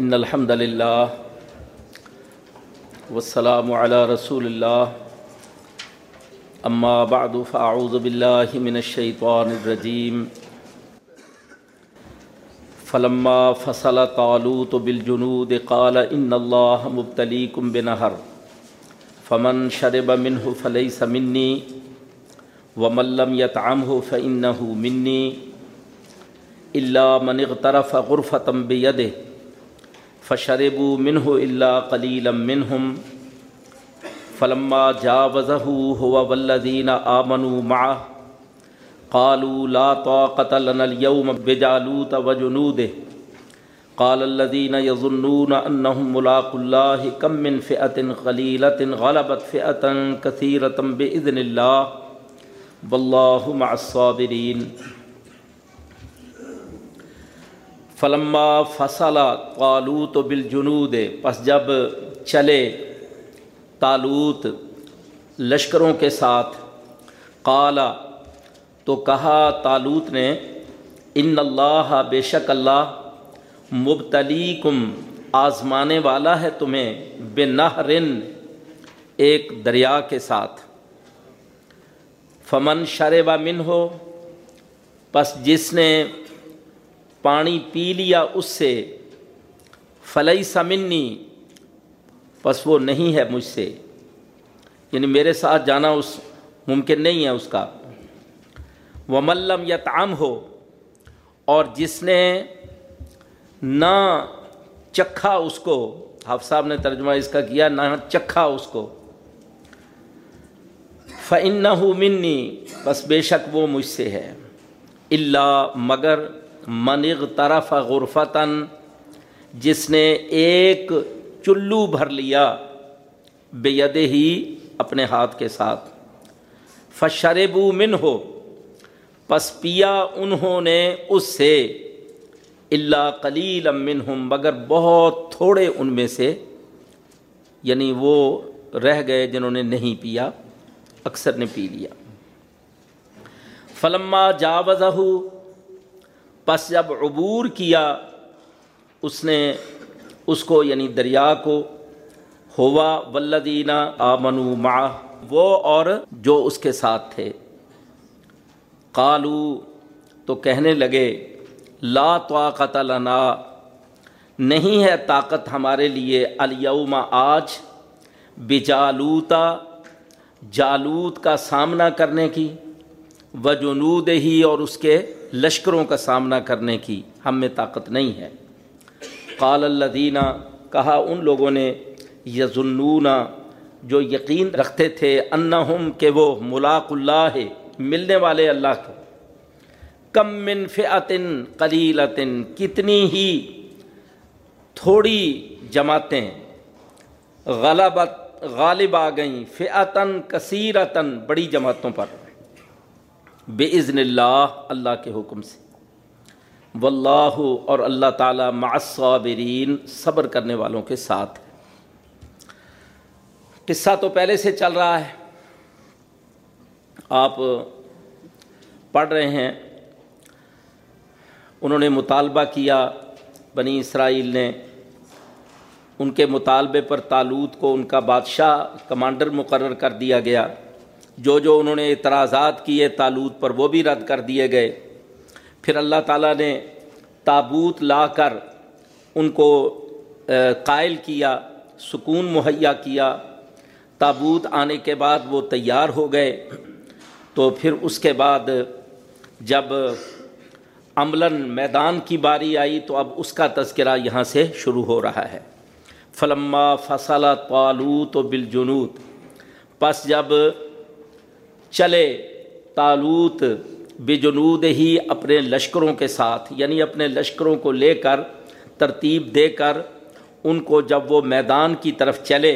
ان الحمد للہ والسلام علی رسول اللہ اما بعد فاعوذ باللہ من الشیطان الرجیم فلما فصل طالوت بالجنود، قال ان اللہ مبتلیکم بنہر فمن شرب منه فليس منی ومن لم يطعمه فإنه منی الا من اغترف غرفة بيده فشربوا منه الا قليلا منهم فلما جا جاوزه هو والذين آمنوا معه قالوا لا طاقة لنا اليوم بجالوت وجنوده قال الذين يظنون أنهم ملاقوا الله كم من فئة قليلة غلبت فئة كثيرة بإذن الله والله مع الصابرين فلما فصل طالوت بالجنود، پس جب چلے تالوت لشکروں کے ساتھ قالا تو کہا تالوت نے، ان اللہ بے شک اللہ مبتلیکم آزمانے والا ہے تمہیں بے نہرن ایک دریا کے ساتھ۔ فمن شربا من ہو پس جس نے پانی پی لیا اس سے۔ فلئی سمنی پس وہ نہیں ہے مجھ سے۔ یعنی میرے ساتھ جانا اس ممکن نہیں ہے اس کا۔ وہ ملم یا تعام ہو اور جس نے نہ چکھا اس کو۔ حاف صاحب نے ترجمہ اس کا کیا، نہ چکھا اس کو۔ فن منی۔ بس بے شک وہ مجھ سے ہے۔ اللہ مگر منغ طرف غرفتاً، جس نے ایک چلو بھر لیا بے ہی اپنے ہاتھ کے ساتھ۔ فشربو من ہو پس پیا انہوں نے اس سے۔ اللہ قلیل امن ہوں مگر بہت تھوڑے ان میں سے یعنی وہ رہ گئے جنہوں نے نہیں پیا، اکثر نے پی لیا۔ فلما جاوزہ پس جب عبور کیا، اس نے اس کو یعنی دریا کو، ہوا ولدینہ آمنو مع وہ اور جو اس کے ساتھ تھے۔ قالو تو کہنے لگے، لا طاقت لنا، نہیں ہے طاقت ہمارے لیے الیوم آج بجالوتا جالوت کا سامنا کرنے کی وجنود ہی اور اس کے لشکروں کا سامنا کرنے کی ہم میں طاقت نہیں ہے۔ قال الدینہ کہا ان لوگوں نے، یظنون، جو یقین رکھتے تھے، انہم، کہ وہ ملاق اللہ، ملنے والے اللہ کے۔ کم من فعتن قلیلتن، کتنی ہی تھوڑی جماعتیں غلبت، غالب آ گئیں فعتن کثیرتن، بڑی جماعتوں پر۔ بے عزن اللہ اللہ کے حکم سے۔ واللہ اور اللہ تعالیٰ معصابرین صبر کرنے والوں کے ساتھ۔ قصہ تو پہلے سے چل رہا ہے۔ آپ پڑھ رہے ہیں۔ انہوں نے مطالبہ کیا۔ بنی اسرائیل نے ان کے مطالبے پر تالوت کو ان کا بادشاہ کمانڈر مقرر کر دیا گیا۔ جو جو انہوں نے اعتراضات کیے تالوت پر وہ بھی رد کر دیے گئے۔ پھر اللہ تعالیٰ نے تابوت لا کر ان کو قائل کیا، سکون مہیا کیا۔ تابوت آنے کے بعد وہ تیار ہو گئے۔ تو پھر اس کے بعد جب عملاً میدان کی باری آئی تو اب اس کا تذکرہ یہاں سے شروع ہو رہا ہے۔ فلما فصل طالوت و بالجنوت پس جب چلے۔ تالوت بجنود ہی اپنے لشکروں کے ساتھ یعنی اپنے لشکروں کو لے کر ترتیب دے کر ان کو جب وہ میدان کی طرف چلے،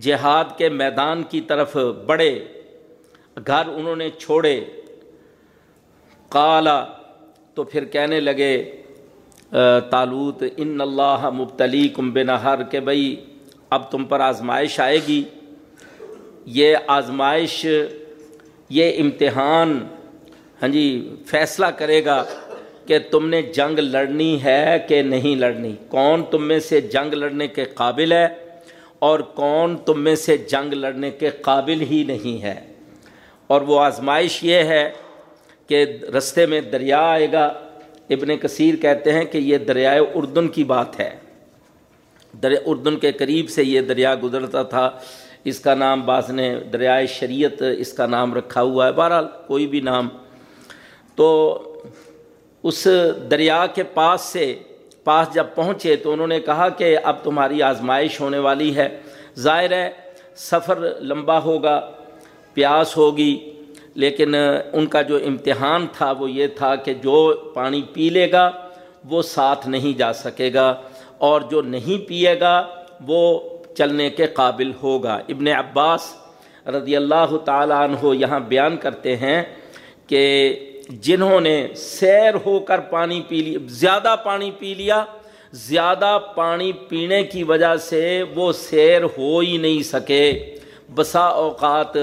جہاد کے میدان کی طرف بڑھے، گھر انہوں نے چھوڑے۔ کالا تو پھر کہنے لگے تالوت، ان اللہ مبتلی کم بنہر، کہ بھائی اب تم پر آزمائش آئے گی۔ یہ آزمائش یہ امتحان ہاں جی فیصلہ کرے گا کہ تم نے جنگ لڑنی ہے کہ نہیں لڑنی۔ کون تم میں سے جنگ لڑنے کے قابل ہے اور کون تم میں سے جنگ لڑنے کے قابل ہی نہیں ہے؟ اور وہ آزمائش یہ ہے کہ رستے میں دریا آئے گا۔ ابن کثیر کہتے ہیں کہ یہ دریائے اردن کی بات ہے۔ دریا اردن کے قریب سے یہ دریا گزرتا تھا۔ اس کا نام بعض نے دریائے شریعت اس کا نام رکھا ہوا ہے، بہرحال کوئی بھی نام۔ تو اس دریا کے پاس سے، پاس جب پہنچے تو انہوں نے کہا کہ اب تمہاری آزمائش ہونے والی ہے۔ ظاہر ہے، سفر لمبا ہوگا، پیاس ہوگی، لیکن ان کا جو امتحان تھا وہ یہ تھا کہ جو پانی پی لے گا وہ ساتھ نہیں جا سکے گا، اور جو نہیں پیے گا وہ چلنے کے قابل ہوگا۔ ابن عباس رضی اللہ تعالیٰ عنہ یہاں بیان کرتے ہیں کہ جنہوں نے سیر ہو کر پانی پی لیا زیادہ پانی پی لیا، زیادہ پانی پینے کی وجہ سے وہ سیر ہو ہی نہیں سکے۔ بسا اوقات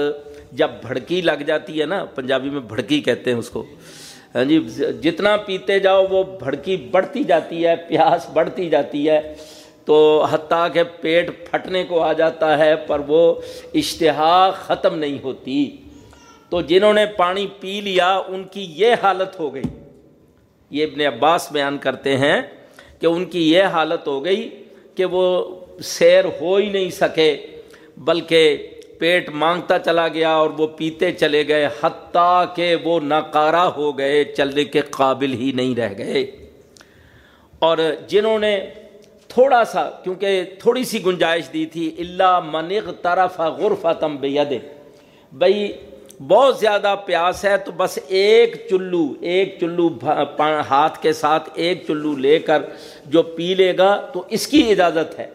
جب بھڑکی لگ جاتی ہے نا، پنجابی میں بھڑکی کہتے ہیں اس کو۔ ہاں جی جتنا پیتے جاؤ وہ بھڑکی بڑھتی جاتی ہے، پیاس بڑھتی جاتی ہے۔ تو حتیٰ کہ پیٹ پھٹنے کو آ جاتا ہے، پر وہ اشتہا ختم نہیں ہوتی۔ تو جنہوں نے پانی پی لیا، ان کی یہ حالت ہو گئی۔ یہ ابن عباس بیان کرتے ہیں کہ ان کی یہ حالت ہو گئی کہ وہ سیر ہو ہی نہیں سکے، بلکہ پیٹ مانگتا چلا گیا اور وہ پیتے چلے گئے، حتیٰ کہ وہ ناکارہ ہو گئے، چلنے کے قابل ہی نہیں رہ گئے۔ اور جنہوں نے تھوڑا سا، کیونکہ تھوڑی سی گنجائش دی تھی اللہ منغ طرف غرفہ تم بے بھائی بہت زیادہ پیاس ہے تو بس ایک چلو ایک چلو ہاتھ کے ساتھ ایک چلو لے کر جو پی لے گا تو اس کی اجازت ہے۔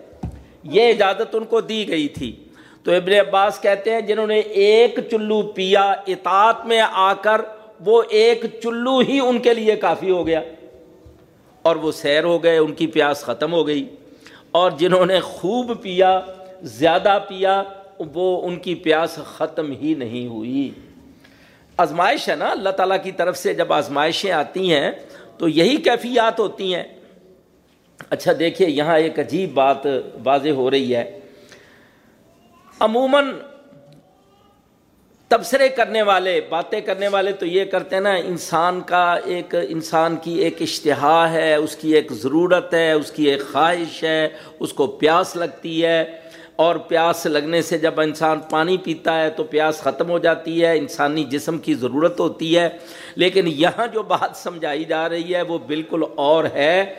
یہ اجازت ان کو دی گئی تھی۔ تو ابن عباس کہتے ہیں، جنہوں نے ایک چلو پیا اطاعت میں آ کر، وہ ایک چلو ہی ان کے لیے کافی ہو گیا۔ اور وہ سیر ہو گئے، ان کی پیاس ختم ہو گئی اور جنہوں نے خوب پیا، زیادہ پیا، وہ ان کی پیاس ختم ہی نہیں ہوئی۔ آزمائش ہے نا، اللہ تعالیٰ کی طرف سے جب آزمائشیں آتی ہیں تو یہی کیفیات ہوتی ہیں۔ اچھا دیکھیے، یہاں ایک عجیب بات واضح ہو رہی ہے۔ عموماً تبصرے کرنے والے، باتیں کرنے والے تو یہ کرتے ہیں نا، انسان کا ایک، انسان کی ایک اشتہا ہے، اس کی ایک ضرورت ہے، اس کی ایک خواہش ہے، اس کو پیاس لگتی ہے۔ اور پیاس لگنے سے جب انسان پانی پیتا ہے تو پیاس ختم ہو جاتی ہے، انسانی جسم کی ضرورت ہوتی ہے۔ لیکن یہاں جو بات سمجھائی جا رہی ہے وہ بالکل اور ہے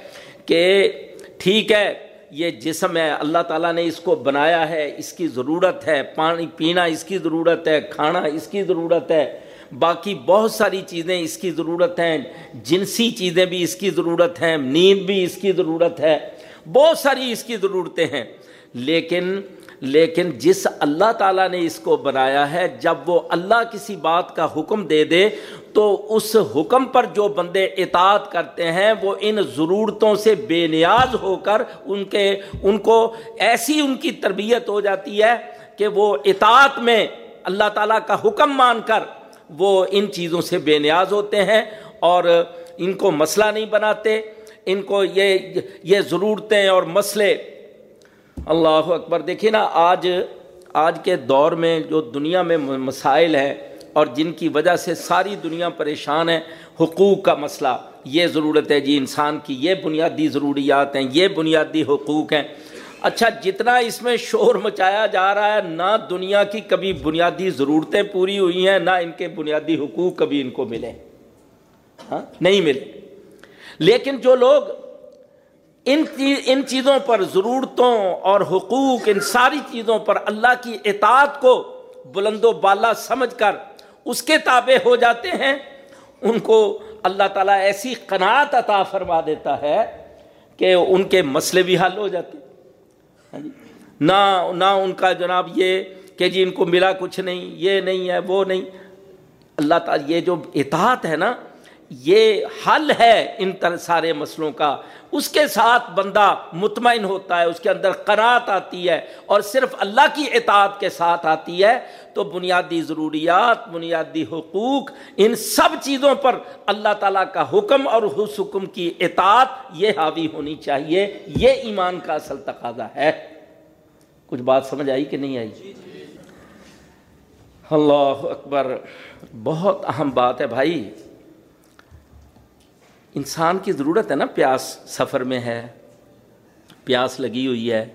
کہ ٹھیک ہے یہ جسم ہے، اللہ تعالیٰ نے اس کو بنایا ہے، اس کی ضرورت ہے، پانی پینا اس کی ضرورت ہے، کھانا اس کی ضرورت ہے، باقی بہت ساری چیزیں اس کی ضرورت ہیں، جنسی چیزیں بھی اس کی ضرورت ہیں، نیند بھی اس کی ضرورت ہے، بہت ساری اس کی ضرورتیں ہیں۔ لیکن لیکن جس اللہ تعالیٰ نے اس کو بنایا ہے، جب وہ اللہ کسی بات کا حکم دے دے تو اس حکم پر جو بندے اطاعت کرتے ہیں، وہ ان ضرورتوں سے بے نیاز ہو کر ان کے، ان کو ایسی ان کی تربیت ہو جاتی ہے کہ وہ اطاعت میں اللہ تعالیٰ کا حکم مان کر وہ ان چیزوں سے بے نیاز ہوتے ہیں اور ان کو مسئلہ نہیں بناتے، ان کو یہ یہ ضرورتیں اور مسئلے۔ اللہ اکبر، دیکھیے نا، آج آج کے دور میں جو دنیا میں مسائل ہیں اور جن کی وجہ سے ساری دنیا پریشان ہے، حقوق کا مسئلہ۔ یہ ضرورت ہے جی انسان کی یہ بنیادی ضروریات ہیں، یہ بنیادی حقوق ہیں۔ اچھا جتنا اس میں شور مچایا جا رہا ہے، نہ دنیا کی کبھی بنیادی ضرورتیں پوری ہوئی ہیں، نہ ان کے بنیادی حقوق کبھی ان کو ملے۔ ہاں؟ نہیں ملے۔ لیکن جو لوگ ان ان چیزوں پر ضرورتوں اور حقوق، ان ساری چیزوں پر اللہ کی اطاعت کو بلند و بالا سمجھ کر اس کے تابع ہو جاتے ہیں، ان کو اللہ تعالیٰ ایسی قناعت عطا فرما دیتا ہے کہ ان کے مسئلے بھی حل ہو جاتے۔ ہاں جی۔ نہ نہ ان کا جناب یہ کہ جی ان کو ملا کچھ نہیں، یہ نہیں ہے، وہ نہیں۔ اللہ تعالیٰ، یہ جو اطاعت ہے نا، یہ حل ہے ان سارے مسئلوں کا۔ اس کے ساتھ بندہ مطمئن ہوتا ہے اس کے اندر قناعت آتی ہے اور صرف اللہ کی اطاعت کے ساتھ آتی ہے تو بنیادی ضروریات بنیادی حقوق ان سب چیزوں پر اللہ تعالیٰ کا حکم اور اس حکم کی اطاعت یہ حاوی ہونی چاہیے۔ یہ ایمان کا اصل تقاضا ہے۔ کچھ بات سمجھ آئی کہ نہیں آئی؟ اللہ اکبر بہت اہم بات ہے بھائی۔ انسان کی ضرورت ہے نا، پیاس سفر میں ہے، پیاس لگی ہوئی ہے۔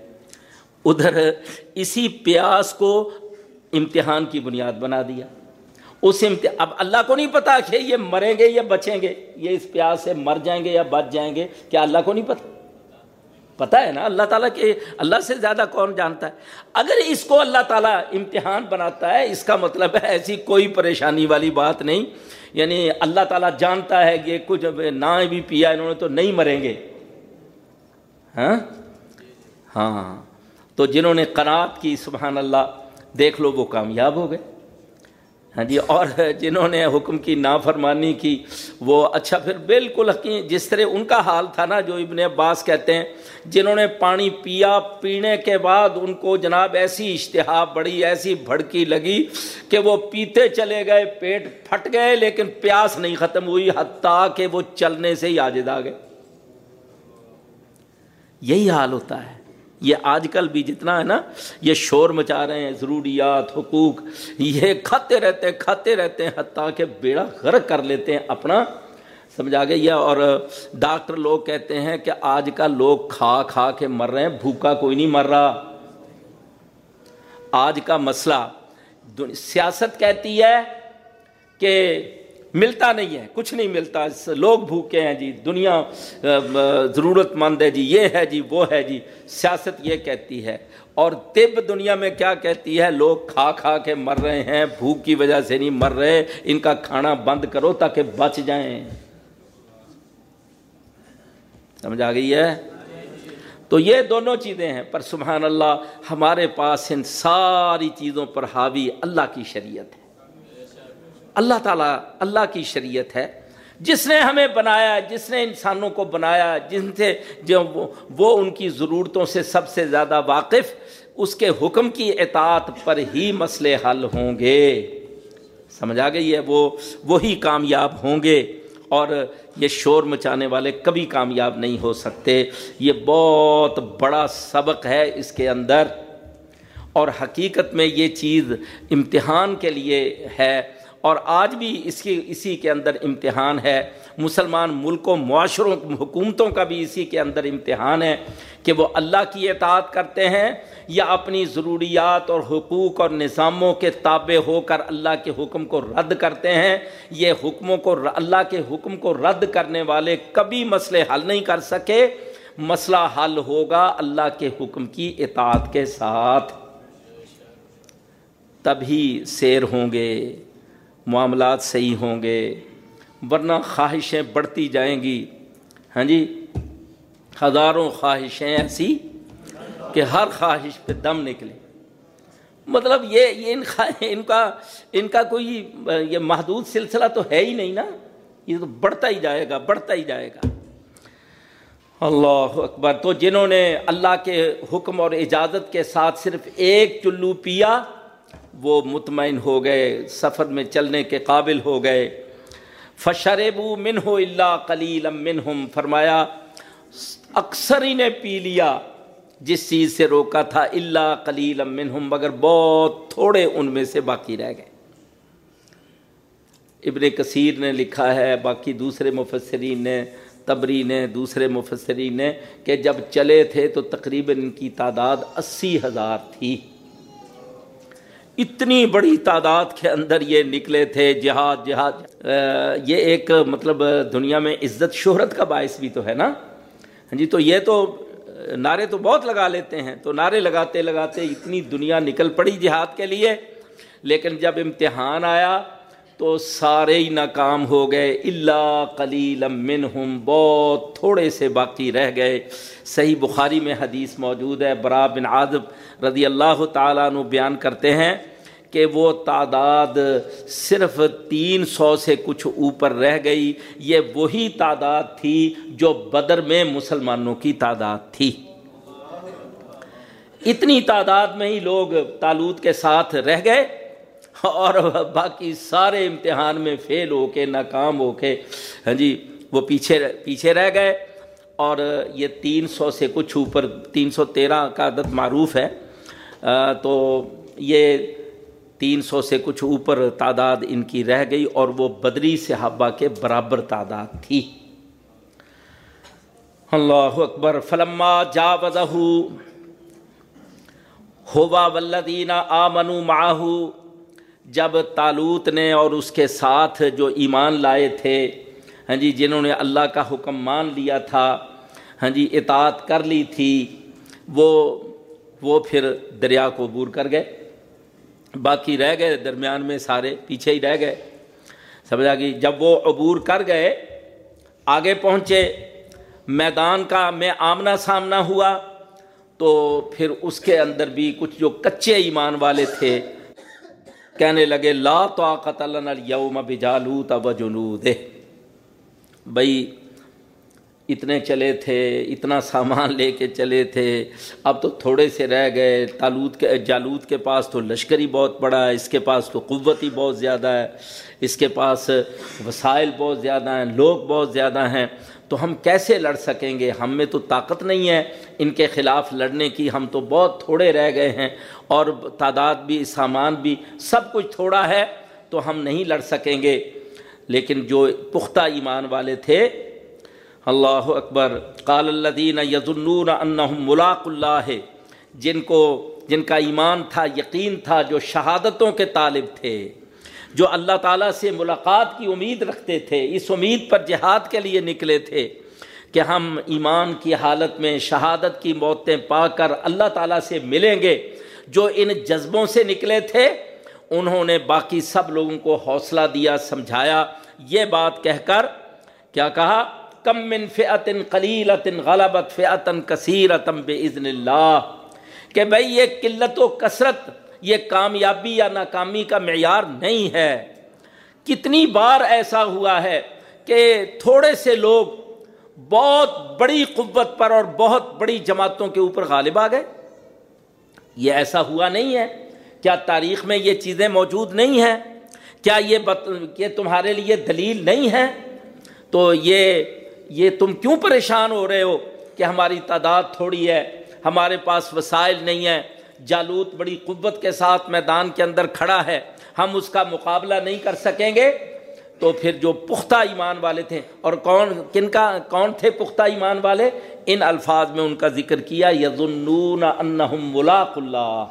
ادھر اسی پیاس کو امتحان کی بنیاد بنا دیا۔ اس امتحان اب اللہ کو نہیں پتا کہ یہ مریں گے یا بچیں گے۔ یہ اس پیاس سے مر جائیں گے یا بچ جائیں گے۔ کیا اللہ کو نہیں پتا؟ پتا ہے نا، اللہ تعالیٰ کے اللہ سے زیادہ کون جانتا ہے؟ اگر اس کو اللہ تعالیٰ امتحان بناتا ہے، اس کا مطلب ہے ایسی کوئی پریشانی والی بات نہیں۔ یعنی اللہ تعالیٰ جانتا ہے کہ کچھ نہ بھی پیا، انہوں نے تو نہیں مریں گے۔ ہاں؟ ہاں۔ تو جنہوں نے قناعت کی، سبحان اللہ، دیکھ لو وہ کامیاب ہو گئے۔ ہاں جی اور جنہوں نے حکم کی نافرمانی کی، وہ اچھا پھر بالکل حقیق جس طرح ان کا حال تھا نا، جو ابن عباس کہتے ہیں، جنہوں نے پانی پیا، پینے کے بعد ان کو جناب ایسی اشتہا بڑی ایسی بھڑکی لگی کہ وہ پیتے چلے گئے، پیٹ پھٹ گئے، لیکن پیاس نہیں ختم ہوئی، حتیٰ کہ وہ چلنے سے ہی آجد آ گئے۔ یہی حال ہوتا ہے۔ یہ آج کل بھی جتنا ہے نا، یہ شور مچا رہے ہیں، ضروریات، حقوق، یہ کھاتے رہتے ہیں، کھاتے رہتے ہیں، حتیٰ کہ بیڑا غرق کر لیتے ہیں اپنا۔ سمجھا گیا؟ یہ اور ڈاکٹر لوگ کہتے ہیں کہ آج کا لوگ کھا کھا کے مر رہے ہیں، بھوکا کوئی نہیں مر رہا۔ آج کا مسئلہ سیاست کہتی ہے کہ ملتا نہیں ہے، کچھ نہیں ملتا لوگ بھوکے ہیں جی دنیا ضرورت مند ہے جی یہ ہے جی وہ ہے جی سیاست یہ کہتی ہے۔ اور طب دنیا میں کیا کہتی ہے؟ لوگ کھا کھا کے مر رہے ہیں، بھوک کی وجہ سے نہیں مر رہے، ان کا کھانا بند کرو تاکہ بچ جائیں۔ سمجھ آ گئی ہے؟ تو یہ دونوں چیزیں ہیں، پر سبحان اللہ، ہمارے پاس ان ساری چیزوں پر حاوی اللہ کی شریعت ہے۔ اللہ تعالیٰ اللہ کی شریعت ہے۔ جس نے ہمیں بنایا، جس نے انسانوں کو بنایا، جن سے جو وہ ان کی ضرورتوں سے سب سے زیادہ واقف، اس کے حکم کی اطاعت پر ہی مسئلے حل ہوں گے۔ سمجھ آ گئی ہے؟ وہ وہی کامیاب ہوں گے۔ اور یہ شور مچانے والے کبھی کامیاب نہیں ہو سکتے۔ یہ بہت بڑا سبق ہے اس کے اندر۔ اور حقیقت میں یہ چیز امتحان کے لیے ہے۔ اور آج بھی اس کی اسی کے اندر امتحان ہے۔ مسلمان ملکوں، معاشروں، حکومتوں کا بھی اسی کے اندر امتحان ہے کہ وہ اللہ کی اطاعت کرتے ہیں یا اپنی ضروریات اور حقوق اور نظاموں کے تابع ہو کر اللہ کے حکم کو رد کرتے ہیں۔ یہ حکموں کو اللہ کے حکم کو رد کرنے والے کبھی مسئلے حل نہیں کر سکے۔ مسئلہ حل ہوگا اللہ کے حکم کی اطاعت کے ساتھ۔ تبھی سیر ہوں گے۔ معاملات صحیح ہوں گے، ورنہ خواہشیں بڑھتی جائیں گی۔ ہاں جی؟ ہزاروں خواہشیں ایسی کہ ہر خواہش پہ دم نکلے۔ مطلب یہ یہ ان ان کا ان کا کوئی، یہ محدود سلسلہ تو ہے ہی نہیں نا۔ یہ تو بڑھتا ہی جائے گا، بڑھتا ہی جائے گا۔ اللہ اکبر۔ تو جنہوں نے اللہ کے حکم اور اجازت کے ساتھ صرف ایک چلو پیا وہ مطمئن ہو گئے، سفر میں چلنے کے قابل ہو گئے۔ فشربو من ہو اللہ کلیل منہم فرمایا، اکثر ہی نے پی لیا، جس چیز سے روکا تھا اللہ کلیل منہم مگر بہت تھوڑے ان میں سے باقی رہ گئے۔ ابن کثیر نے لکھا ہے، باقی دوسرے مفسرین نے، تبری نے، دوسرے مفسرین نے، کہ جب چلے تھے تو تقریباً ان کی تعداد اسی ہزار تھی۔ اتنی بڑی تعداد کے اندر یہ نکلے تھے، جہاد جہاد یہ ایک مطلب دنیا میں عزت، شہرت کا باعث بھی تو ہے نا؟ ہاں جی تو یہ تو نعرے تو بہت لگا لیتے ہیں۔ تو نعرے لگاتے لگاتے اتنی دنیا نکل پڑی جہاد کے لیے، لیکن جب امتحان آیا تو سارے ہی ناکام ہو گئے۔ اللہ کلیل منہم بہت تھوڑے سے باقی رہ گئے۔ صحیح بخاری میں حدیث موجود ہے۔ برا بن عادب رضی اللہ تعالیٰ عنہ بیان کرتے ہیں کہ وہ تعداد صرف تین سو سے کچھ اوپر رہ گئی۔ یہ وہی تعداد تھی جو بدر میں مسلمانوں کی تعداد تھی۔ اتنی تعداد میں ہی لوگ تالوت کے ساتھ رہ گئے۔ اور باقی سارے امتحان میں فیل ہو کے، ناکام ہو کے ہاں جی وہ پیچھے پیچھے رہ گئے۔ اور یہ تین سو سے کچھ اوپر، تین سو تیرہ کا عدد معروف ہے۔ تو یہ تین سو سے کچھ اوپر تعداد ان کی رہ گئی اور وہ بدری صحابہ کے برابر تعداد تھی۔ اللہ اکبر۔ فلما جا وضح ہوا ولدین آ منو ماہو جب تالوت نے اور اس کے ساتھ جو ایمان لائے تھے ہاں جی جنہوں نے اللہ کا حکم مان لیا تھا ہاں جی اطاعت کر لی تھی، وہ وہ پھر دریا کو عبور کر گئے۔ باقی رہ گئے، درمیان میں سارے پیچھے ہی رہ گئے۔ سمجھا کہ جب وہ عبور کر گئے، آگے پہنچے، میدان کا میں آمنا سامنا ہوا، تو پھر اس کے اندر بھی کچھ جو کچے ایمان والے تھے کہنے لگے، لا طاقت لنا اليوم بجالوت و جنود بھائی اتنے چلے تھے، اتنا سامان لے کے چلے تھے، اب تو تھوڑے سے رہ گئے، تالوت کے، جالوت کے پاس تو لشکری بہت بڑا ہے، اس کے پاس تو قوت ہی بہت زیادہ ہے، اس کے پاس وسائل بہت زیادہ ہیں، لوگ بہت زیادہ ہیں تو ہم کیسے لڑ سکیں گے؟ ہم میں تو طاقت نہیں ہے۔ ان کے خلاف لڑنے کی ہم تو بہت تھوڑے رہ گئے ہیں اور تعداد بھی، سامان بھی سب کچھ تھوڑا ہے تو ہم نہیں لڑ سکیں گے۔ لیکن جو پختہ ایمان والے تھے، اللہ اکبر، قال الدین یزنون انہم ملاق اللہ، جن کو، جن کا ایمان تھا، یقین تھا، جو شہادتوں کے طالب تھے۔ جو اللہ تعالیٰ سے ملاقات کی امید رکھتے تھے، اس امید پر جہاد کے لیے نکلے تھے کہ ہم ایمان کی حالت میں شہادت کی موتیں پا کر اللہ تعالیٰ سے ملیں گے۔ جو ان جذبوں سے نکلے تھے، انہوں نے باقی سب لوگوں کو حوصلہ دیا، سمجھایا۔ یہ بات کہہ کر کیا کہا؟ کم من فعتن قلیلتن غلبت فعتن کثیرتم بزن اللہ۔ کہ بھائی یہ قلت و کثرت یہ کامیابی یا ناکامی کا معیار نہیں ہے۔ کتنی بار ایسا ہوا ہے کہ تھوڑے سے لوگ بہت بڑی قوت پر اور بہت بڑی جماعتوں کے اوپر غالب آ گئے۔ یہ ایسا ہوا نہیں ہے۔ کیا تاریخ میں یہ چیزیں موجود نہیں ہیں؟ کیا یہ بت... یہ تمہارے لیے دلیل نہیں ہے؟ تو یہ یہ تم کیوں پریشان ہو رہے ہو کہ ہماری تعداد تھوڑی ہے، ہمارے پاس وسائل نہیں ہیں جالوت بڑی قوت کے ساتھ میدان کے اندر کھڑا ہے، ہم اس کا مقابلہ نہیں کر سکیں گے۔ تو پھر جو پختہ ایمان والے تھے، اور کون، کن کا، کون تھے پختہ ایمان والے؟ ان الفاظ میں ان کا ذکر کیا، یظنون انہم ملاق اللہ۔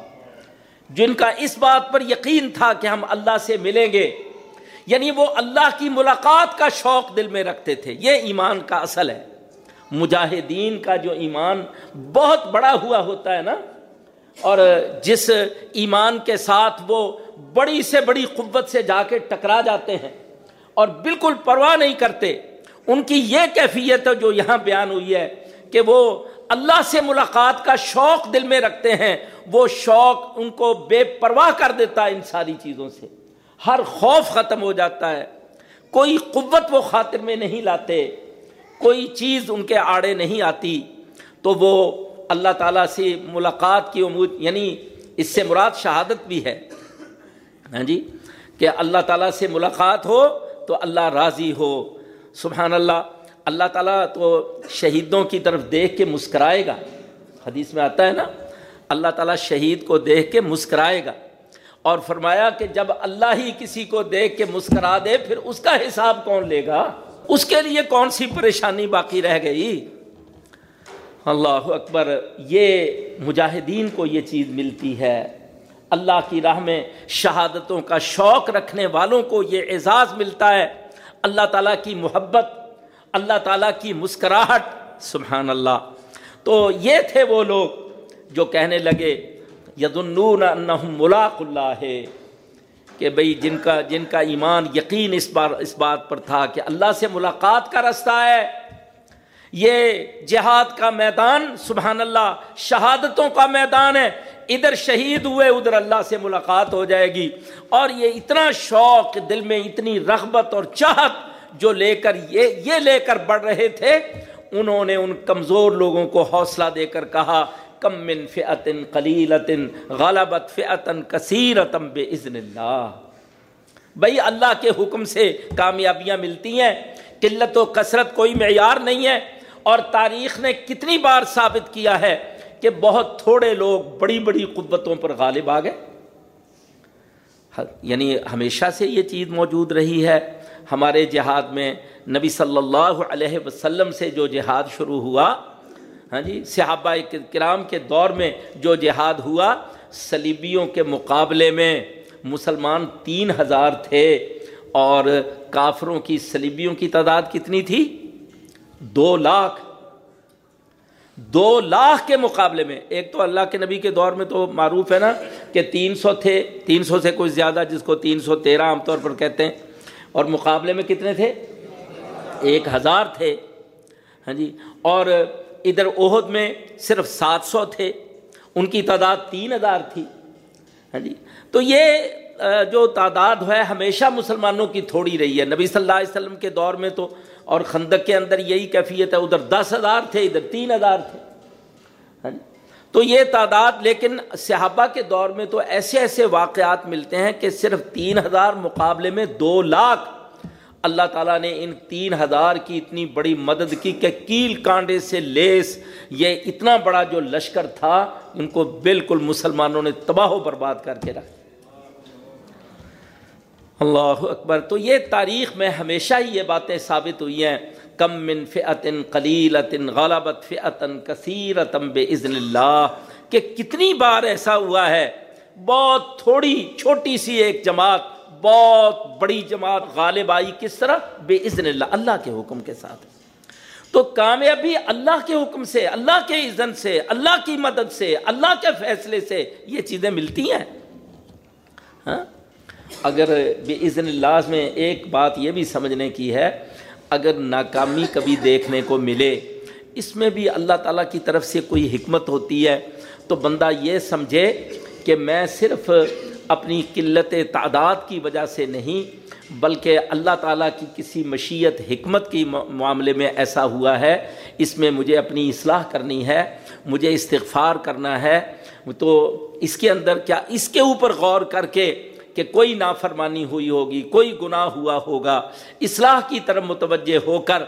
جن کا اس بات پر یقین تھا کہ ہم اللہ سے ملیں گے یعنی وہ اللہ کی ملاقات کا شوق دل میں رکھتے تھے۔ یہ ایمان کا اصل ہے۔ مجاہدین کا جو ایمان بہت بڑا ہوا ہوتا ہے نا اور جس ایمان کے ساتھ وہ بڑی سے بڑی قوت سے جا کے ٹکرا جاتے ہیں اور بالکل پرواہ نہیں کرتے، ان کی یہ کیفیت ہے جو یہاں بیان ہوئی ہے کہ وہ اللہ سے ملاقات کا شوق دل میں رکھتے ہیں، وہ شوق ان کو بے پرواہ کر دیتا ہے ان ساری چیزوں سے۔ ہر خوف ختم ہو جاتا ہے۔ کوئی قوت وہ خاطر میں نہیں لاتے، کوئی چیز ان کے آڑے نہیں آتی، تو وہ اللہ تعالیٰ سے ملاقات کی امید یعنی اس سے مراد شہادت بھی ہے۔ ہاں جی؟ کہ اللہ تعالیٰ سے ملاقات ہو تو اللہ راضی ہو۔ سبحان اللہ اللہ تعالیٰ تو شہیدوں کی طرف دیکھ کے مسکرائے گا۔ حدیث میں آتا ہے نا، اللہ تعالیٰ شہید کو دیکھ کے مسکرائے گا۔ اور فرمایا کہ جب اللہ ہی کسی کو دیکھ کے مسکرا دے، پھر اس کا حساب کون لے گا؟ اس کے لیے کون سی پریشانی باقی رہ گئی؟ اللہ اکبر، یہ مجاہدین کو یہ چیز ملتی ہے۔ اللہ کی راہ میں شہادتوں کا شوق رکھنے والوں کو یہ اعزاز ملتا ہے۔ اللہ تعالیٰ کی محبت، اللہ تعالیٰ کی مسکراہٹ، سبحان اللہ۔ تو یہ تھے وہ لوگ جو کہنے لگے یدنون انہم ملاق اللہ ہے کہ بھئی جن کا جن کا ایمان یقین اس بار، اس بات پر تھا کہ اللہ سے ملاقات کا رستہ ہے۔ یہ جہاد کا میدان، سبحان اللہ، شہادتوں کا میدان ہے۔ ادھر شہید ہوئے، ادھر اللہ سے ملاقات ہو جائے گی۔ اور یہ اتنا شوق، دل میں اتنی رغبت اور چاہت جو لے کر یہ یہ لے کر بڑھ رہے تھے، انہوں نے ان کمزور لوگوں کو حوصلہ دے کر کہا، کم من فعتن قلیلتن غالبت فعتن کثیرتم بے عزن اللہ. بھائی اللہ کے حکم سے کامیابیاں ملتی ہیں، قلت و کثرت کوئی معیار نہیں ہے۔ اور تاریخ نے کتنی بار ثابت کیا ہے کہ بہت تھوڑے لوگ بڑی بڑی قدتوں پر غالب آ گئے؟ یعنی ہمیشہ سے یہ چیز موجود رہی ہے۔ ہمارے جہاد میں نبی صلی اللہ علیہ وسلم سے جو جہاد شروع ہوا ہاں جی صحابہ کرام کے دور میں جو جہاد ہوا سلیبیوں کے مقابلے میں مسلمان تین ہزار تھے اور کافروں کی سلیبیوں کی تعداد کتنی تھی؟ دو لاکھ دو لاکھ کے مقابلے میں، ایک تو اللہ کے نبی کے دور میں تو معروف ہے نا کہ تین سو تھے، تین سو سے کوئی زیادہ، جس کو تین سو تیرہ عام طور پر کہتے ہیں۔ اور مقابلے میں کتنے تھے؟ ایک ہزار تھے۔ ہاں جی۔ اور ادھر عہد میں صرف سات سو تھے۔ ان کی تعداد تین ہزار تھی۔ ہاں جی۔ تو یہ جو تعداد ہے، ہمیشہ مسلمانوں کی تھوڑی رہی ہے۔ نبی صلی اللہ علیہ وسلم کے دور میں تو اور خندق کے اندر یہی کیفیت ہے، ادھر دس ہزار تھے، ادھر تین ہزار تھے۔ ہاں جی؟ تو یہ تعداد، لیکن صحابہ کے دور میں تو ایسے ایسے واقعات ملتے ہیں کہ صرف تین ہزار مقابلے میں دو لاکھ۔ اللہ تعالیٰ نے ان تین ہزار کی اتنی بڑی مدد کی کہ کیل کانڈے سے لیس، یہ اتنا بڑا جو لشکر تھا، ان کو بالکل مسلمانوں نے تباہ و برباد کر کے رکھا اللہ اکبر۔ تو یہ تاریخ میں ہمیشہ ہی یہ باتیں ثابت ہوئی ہیں۔ کم من فعتن قلیلتن غالبت فعتن کثیرتم بے عزن اللہ۔ کہ کتنی بار ایسا ہوا ہے۔ بہت تھوڑی چھوٹی سی ایک جماعت، بہت بڑی جماعت غالب آئی کس طرح؟ بے عزن اللہ اللہ کے حکم کے ساتھ۔ تو کامیابی اللہ کے حکم سے، اللہ کے عزن سے، اللہ کی مدد سے، اللہ کے فیصلے سے یہ چیزیں ملتی ہیں۔ ہاں؟ اگر بے عزن اللہ میں ایک بات یہ بھی سمجھنے کی ہے، اگر ناکامی کبھی دیکھنے کو ملے، اس میں بھی اللہ تعالیٰ کی طرف سے کوئی حکمت ہوتی ہے، تو بندہ یہ سمجھے کہ میں صرف اپنی قلت تعداد کی وجہ سے نہیں، بلکہ اللہ تعالیٰ کی کسی مشیت حکمت کی معاملے میں ایسا ہوا ہے، اس میں مجھے اپنی اصلاح کرنی ہے، مجھے استغفار کرنا ہے، تو اس کے اندر کیا اس کے اوپر غور کر کے کہ کوئی نافرمانی ہوئی ہوگی، کوئی گناہ ہوا ہوگا، اصلاح کی طرف متوجہ ہو کر۔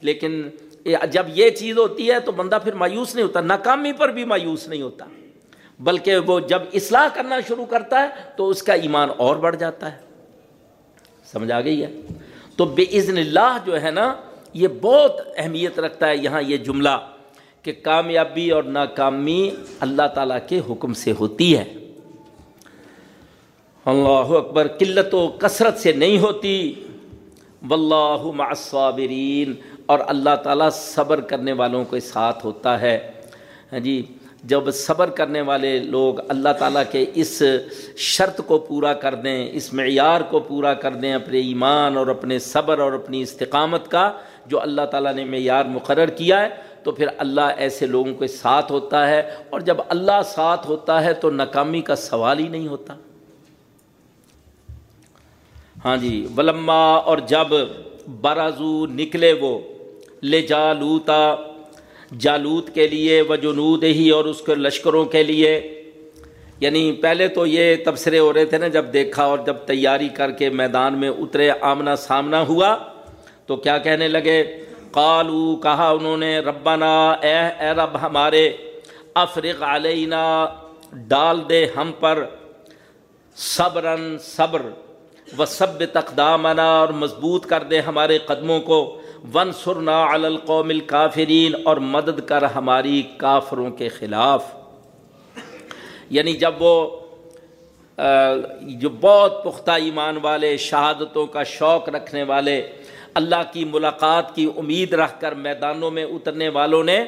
لیکن جب یہ چیز ہوتی ہے تو بندہ پھر مایوس نہیں ہوتا، ناکامی پر بھی مایوس نہیں ہوتا۔ بلکہ وہ جب اصلاح کرنا شروع کرتا ہے تو اس کا ایمان اور بڑھ جاتا ہے۔ سمجھ آ گئی ہے؟ تو بے عزن اللہ جو ہے نا، یہ بہت اہمیت رکھتا ہے یہاں یہ جملہ کہ کامیابی اور ناکامی اللہ تعالیٰ کے حکم سے ہوتی ہے۔ اللہ اکبر، قلت و کثرت سے نہیں ہوتی۔ واللہ مع الصابرین، اور اللہ تعالیٰ صبر کرنے والوں کے ساتھ ہوتا ہے۔ ہاں جی جب صبر کرنے والے لوگ اللہ تعالیٰ کے اس شرط کو پورا کر دیں، اس معیار کو پورا کر دیں اپنے ایمان اور اپنے صبر اور اپنی استقامت کا، جو اللہ تعالیٰ نے معیار مقرر کیا ہے، تو پھر اللہ ایسے لوگوں کے ساتھ ہوتا ہے۔ اور جب اللہ ساتھ ہوتا ہے، تو ناکامی کا سوال ہی نہیں ہوتا۔ ہاں جی ولما اور جب برازو نکلے وہ، لے جالوتا، جالوت کے لیے و جنود ہی اور اس کے لشکروں کے لیے۔ یعنی پہلے تو یہ تبصرے ہو رہے تھے نا، جب دیکھا اور جب تیاری کر کے میدان میں اترے، آمنا سامنا ہوا، تو کیا کہنے لگے؟ قالو، کہا انہوں نے، ربنا، اے اے رب ہمارے، افرغ علینا، ڈال دے ہم پر صبرن، صبر۔ و سب تقدامنا اور مضبوط کر دے ہمارے قدموں کو۔ ون سرنا القوم الکافرین اور مدد کر ہماری کافروں کے خلاف۔ یعنی جب وہ جو بہت پختہ ایمان والے، شہادتوں کا شوق رکھنے والے، اللہ کی ملاقات کی امید رکھ کر میدانوں میں اترنے والوں نے،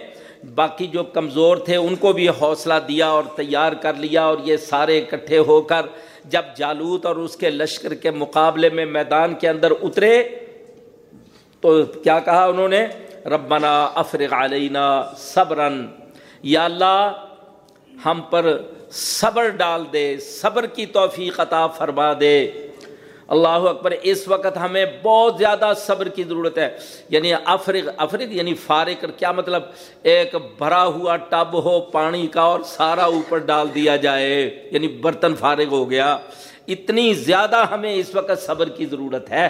باقی جو کمزور تھے ان کو بھی حوصلہ دیا اور تیار کر لیا اور یہ سارے اکٹھے ہو کر جب جالوت اور اس کے لشکر کے مقابلے میں میدان کے اندر اترے، تو کیا کہا انہوں نے؟ ربنا افرغ علینا صبرن، یا اللہ، ہم پر صبر ڈال دے، صبر کی توفیق عطا فرما دے۔ اللہ اکبر، اس وقت ہمیں بہت زیادہ صبر کی ضرورت ہے۔ یعنی افرغ افرغ یعنی فارغ کیا مطلب؟ ایک بھرا ہوا ٹب ہو، پانی کا اور سارا اوپر ڈال دیا جائے۔ یعنی برتن فارغ ہو گیا۔ اتنی زیادہ ہمیں اس وقت صبر کی ضرورت ہے۔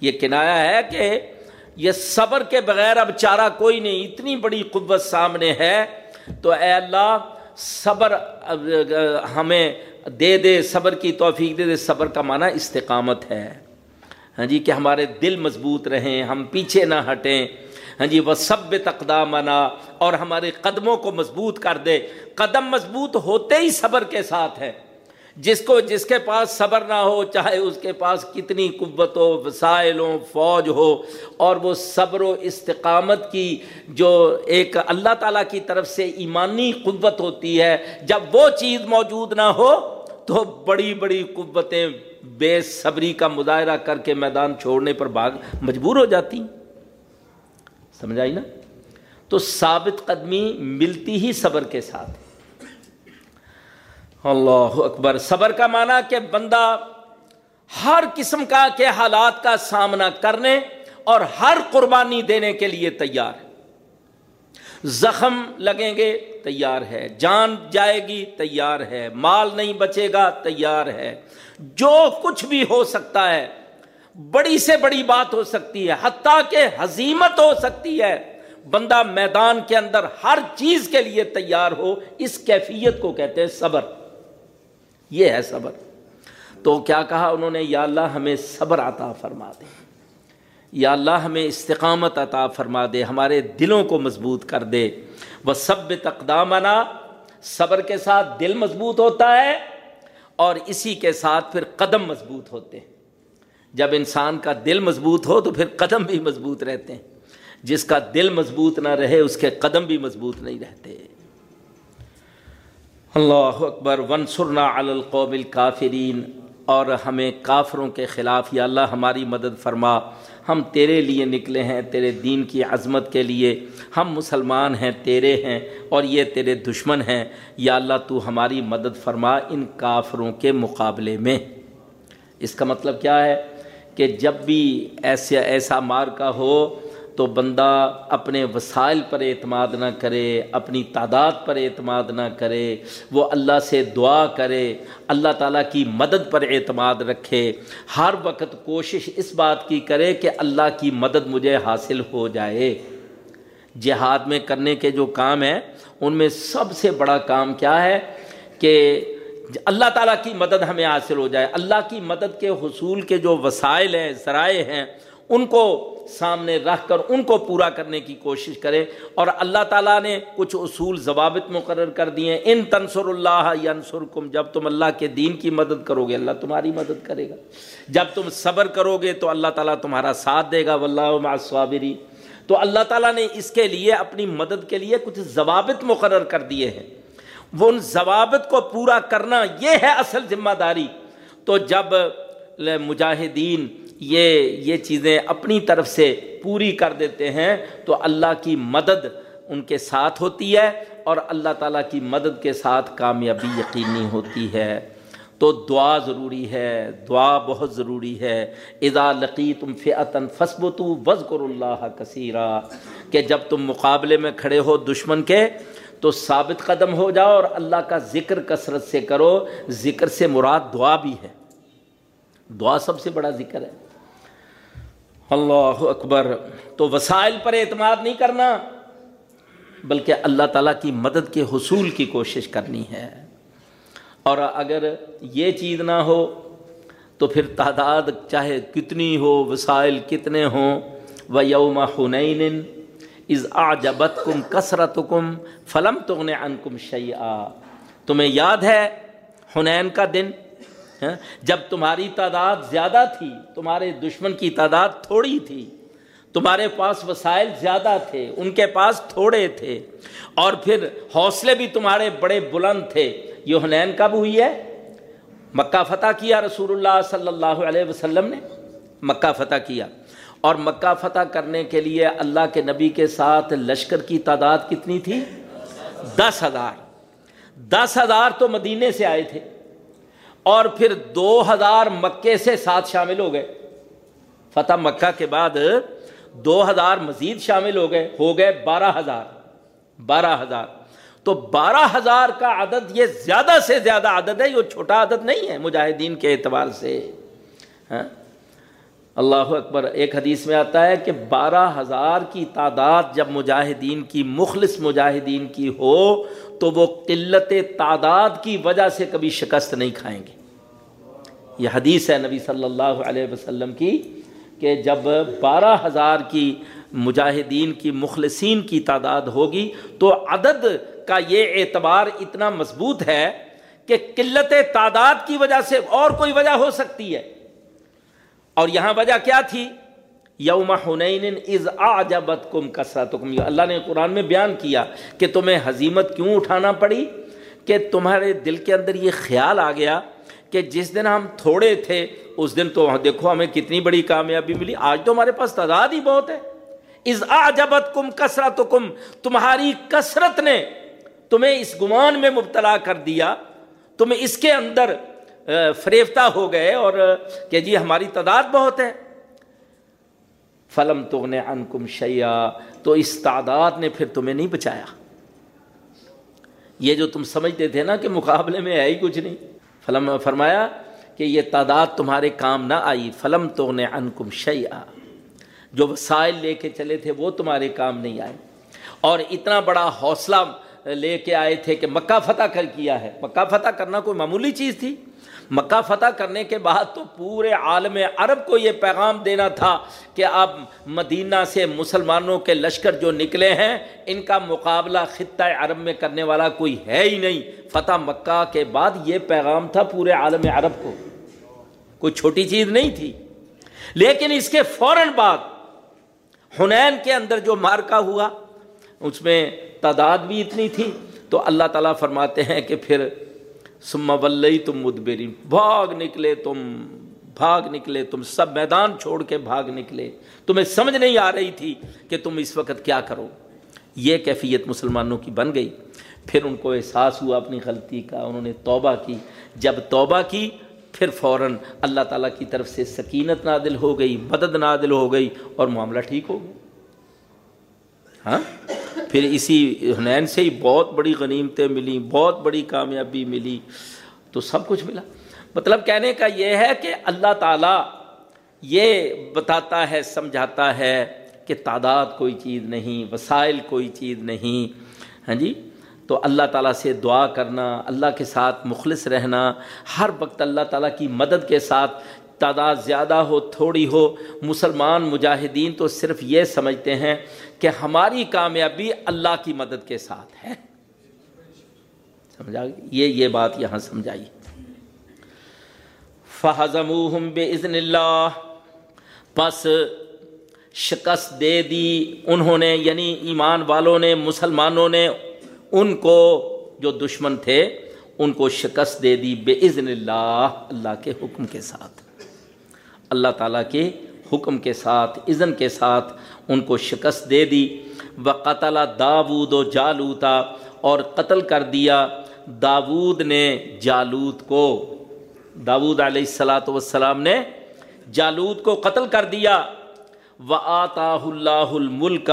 یہ کنایا ہے کہ یہ صبر کے بغیر اب چارہ کوئی نہیں، اتنی بڑی قوت سامنے ہے۔ تو اے اللہ، صبر ہمیں دے دے صبر کی توفیق، دے دے صبر کا معنی استقامت ہے۔ ہاں جی کہ ہمارے دل مضبوط رہیں، ہم پیچھے نہ ہٹیں۔ ہاں جی وہ سب تقدامنا اور ہمارے قدموں کو مضبوط کر دے۔ قدم مضبوط ہوتے ہی صبر کے ساتھ ہیں جس کو جس کے پاس صبر نہ ہو، چاہے اس کے پاس کتنی قوت ہو، وسائل ہو فوج ہو، اور وہ صبر و استقامت کی جو ایک اللہ تعالیٰ کی طرف سے ایمانی قوت ہوتی ہے، جب وہ چیز موجود نہ ہو، تو بڑی بڑی قوتیں بے صبری کا مظاہرہ کر کے میدان چھوڑنے پر بھاگ مجبور ہو جاتی سمجھائی نا؟ تو ثابت قدمی ملتی ہی صبر کے ساتھ۔ اللہ اکبر صبر کا معنی کہ بندہ ہر قسم کا کے حالات کا سامنا کرنے اور ہر قربانی دینے کے لیے تیار ہے زخم لگیں گے تیار ہے جان جائے گی تیار ہے مال نہیں بچے گا تیار ہے جو کچھ بھی ہو سکتا ہے بڑی سے بڑی بات ہو سکتی ہے حتیٰ کہ حزیمت ہو سکتی ہے بندہ میدان کے اندر ہر چیز کے لیے تیار ہو اس کیفیت کو کہتے ہیں صبر یہ ہے صبر۔ تو کیا کہا انہوں نے؟ یا اللہ ہمیں صبر عطا فرما دے۔ یا اللہ ہمیں استقامت عطا فرما دے۔ ہمارے دلوں کو مضبوط کر دے۔ وہ سب تقدامنا صبر کے ساتھ دل مضبوط ہوتا ہے اور اسی کے ساتھ پھر قدم مضبوط ہوتے ہیں۔ جب انسان کا دل مضبوط ہو تو پھر قدم بھی مضبوط رہتے ہیں۔ جس کا دل مضبوط نہ رہے، اس کے قدم بھی مضبوط نہیں رہتے۔ اللہ اکبر ون سرنا القوم الکافرین۔ اور ہمیں کافروں کے خلاف یا اللہ ہماری مدد فرما۔ ہم تیرے لیے نکلے ہیں، تیرے دین کی عظمت کے لیے۔ ہم مسلمان ہیں، تیرے ہیں اور یہ تیرے دشمن ہیں۔ یا اللہ، تو ہماری مدد فرما ان کافروں کے مقابلے میں۔ اس کا مطلب کیا ہے؟ کہ جب بھی ایسے، ایسا مار کا ہو تو بندہ اپنے وسائل پر اعتماد نہ کرے، اپنی تعداد پر اعتماد نہ کرے، وہ اللہ سے دعا کرے، اللہ تعالیٰ کی مدد پر اعتماد رکھے۔ ہر وقت کوشش اس بات کی کرے کہ اللہ کی مدد مجھے حاصل ہو جائے۔ جہاد میں کرنے کے جو کام ہیں، ان میں سب سے بڑا کام کیا ہے کہ اللہ تعالیٰ کی مدد ہمیں حاصل ہو جائے۔ اللہ کی مدد کے حصول کے جو وسائل ہیں، ذرائع ہیں ان کو سامنے رکھ کر، ان کو پورا کرنے کی کوشش کرے۔ اور اللہ تعالیٰ نے کچھ اصول ضوابط مقرر کر دیے۔ ان تنصر اللہ ینصرکم، جب تم اللہ کے دین کی مدد کرو گے اللہ تمہاری مدد کرے گا۔ جب تم صبر کرو گے تو اللہ تعالیٰ تمہارا ساتھ دے گا۔ واللہ صابری تو اللہ تعالیٰ نے اس کے لیے، اپنی مدد کے لیے کچھ ضوابط مقرر کر دیے ہیں۔ وہ ان ضوابط کو پورا کرنا یہ ہے اصل ذمہ داری۔ تو جب مجاہدین یہ یہ چیزیں اپنی طرف سے پوری کر دیتے ہیں تو اللہ کی مدد ان کے ساتھ ہوتی ہے اور اللہ تعالیٰ کی مدد کے ساتھ کامیابی یقینی ہوتی ہے۔ تو دعا ضروری ہے، دعا بہت ضروری ہے۔ اذا لقی تم فعتن فسبتو وزقر اللہ کثیرہ کہ جب تم مقابلے میں کھڑے ہو دشمن کے، تو ثابت قدم ہو جاؤ اور اللہ کا ذکر کثرت سے کرو۔ ذکر سے مراد دعا بھی ہے۔ دعا سب سے بڑا ذکر ہے۔ اللہ اکبر، تو وسائل پر اعتماد نہیں کرنا، بلکہ اللہ تعالیٰ کی مدد کے حصول کی کوشش کرنی ہے۔ اور اگر یہ چیز نہ ہو، تو پھر تعداد چاہے کتنی ہو، وسائل کتنے ہوں و یوم حنین از آ جبت کم کثرت کم فلم تغن ان کم تمہیں یاد ہے حنین کا دن؟ جب تمہاری تعداد زیادہ تھی، تمہارے دشمن کی تعداد تھوڑی تھی، تمہارے پاس وسائل زیادہ تھے، ان کے پاس تھوڑے تھے، اور پھر حوصلے بھی تمہارے بڑے بلند تھے۔ یہ حنین کب ہوئی ہے؟ مکہ فتح کیا رسول اللہ صلی اللہ علیہ وسلم نے؟ مکہ فتح کیا۔ اور مکہ فتح کرنے کے لیے اللہ کے نبی کے ساتھ لشکر کی تعداد کتنی تھی؟ دس ہزار۔ دس ہزار تو مدینے سے آئے تھے۔ اور پھر دو ہزار مکے سے ساتھ شامل ہو گئے۔ فتح مکہ کے بعد دو ہزار مزید شامل ہو گئے ہو گئے بارہ ہزار بارہ ہزار۔ تو بارہ ہزار کا عدد یہ زیادہ سے زیادہ عدد ہے، یہ چھوٹا عدد نہیں ہے مجاہدین کے اعتبار سے۔ ہاں؟ اللہ اکبر، ایک حدیث میں آتا ہے کہ بارہ ہزار کی تعداد جب مجاہدین کی، مخلص مجاہدین کی ہو تو وہ قلت تعداد کی وجہ سے کبھی شکست نہیں کھائیں گے۔ یہ حدیث ہے نبی صلی اللہ علیہ وسلم کی کہ جب بارہ ہزار کی مجاہدین کی مخلصین کی تعداد ہوگی تو عدد کا یہ اعتبار اتنا مضبوط ہے کہ قلت تعداد کی وجہ سے اور کوئی وجہ ہو سکتی ہے۔ اور یہاں وجہ کیا تھی؟ یوم حنین از آجبت کم کثرت اللہ نے قرآن میں بیان کیا کہ تمہیں حزیمت کیوں اٹھانا پڑی؟ کہ تمہارے دل کے اندر یہ خیال آ گیا کہ جس دن ہم تھوڑے تھے، اس دن تو دیکھو ہمیں کتنی بڑی کامیابی ملی۔ آج تو ہمارے پاس تعداد ہی بہت ہے۔ از آجبت کم کثرت کم تمہاری کثرت نے تمہیں اس گمان میں مبتلا کر دیا۔ تمہیں اس کے اندر فریفتہ ہو گئے اور کہ جی ہماری تعداد بہت ہے۔ فلم تو ان کم شیا تو اس تعداد نے پھر تمہیں نہیں بچایا۔ یہ جو تم سمجھتے تھے نا کہ مقابلے میں ہے ہی کچھ نہیں۔ فلم فرمایا کہ یہ تعداد تمہارے کام نہ آئی۔ فلم تو ان کم شیا جو وسائل لے کے چلے تھے وہ تمہارے کام نہیں آئے۔ اور اتنا بڑا حوصلہ لے کے آئے تھے کہ مکہ فتح کر کیا ہے۔ مکہ فتح کرنا کوئی معمولی چیز تھی؟ مکہ فتح کرنے کے بعد تو پورے عالم عرب کو یہ پیغام دینا تھا کہ اب مدینہ سے مسلمانوں کے لشکر جو نکلے ہیں، ان کا مقابلہ خطۂ عرب میں کرنے والا کوئی ہے ہی نہیں۔ فتح مکہ کے بعد یہ پیغام تھا پورے عالم عرب کو۔ کوئی چھوٹی چیز نہیں تھی۔ لیکن اس کے فوراً بعد حنین کے اندر جو مارکا ہوا، اس میں تعداد بھی اتنی تھی۔ تو اللہ تعالیٰ فرماتے ہیں کہ پھر سما ولئی تم مدبری بھاگ نکلے تم، بھاگ نکلے تم، سب میدان چھوڑ کے بھاگ نکلے۔ تمہیں سمجھ نہیں آ رہی تھی کہ تم اس وقت کیا کرو۔ یہ کیفیت مسلمانوں کی بن گئی۔ پھر ان کو احساس ہوا اپنی غلطی کا، انہوں نے توبہ کی۔ جب توبہ کی، پھر فوراً اللہ تعالیٰ کی طرف سے سکینت نادل ہو گئی، مدد نادل ہو گئی اور معاملہ ٹھیک ہو گیا۔ ہاں؟ پھر اسی حنین سے ہی بہت بڑی غنیمتیں ملیں، بہت بڑی کامیابی ملی، تو سب کچھ ملا۔ مطلب کہنے کا یہ ہے کہ اللہ تعالیٰ یہ بتاتا ہے، سمجھاتا ہے کہ تعداد کوئی چیز نہیں، وسائل کوئی چیز نہیں۔ ہاں جی؟ تو اللہ تعالیٰ سے دعا کرنا، اللہ کے ساتھ مخلص رہنا، ہر وقت اللہ تعالیٰ کی مدد کے ساتھ تعداد زیادہ ہو، تھوڑی ہو۔ مسلمان مجاہدین تو صرف یہ سمجھتے ہیں کہ ہماری کامیابی اللہ کی مدد کے ساتھ ہے۔ سمجھا؟ یہ یہ بات یہاں سمجھائی۔ فہضم بے عزن اللہ پس شکست دے دی انہوں نے یعنی ایمان والوں نے، مسلمانوں نے ان کو جو دشمن تھے، ان کو شکست دے دی بے عزن اللہ اللہ کے حکم کے ساتھ۔ اللہ تعالیٰ کے حکم کے ساتھ، اذن کے ساتھ ان کو شکست دے دی۔ و قتل داود و جالوتا اور قتل کر دیا۔ داود نے جالوت کو داود علیہ السلاۃ والسلام نے جالوت کو قتل کر دیا۔ و آتا اللہ الملک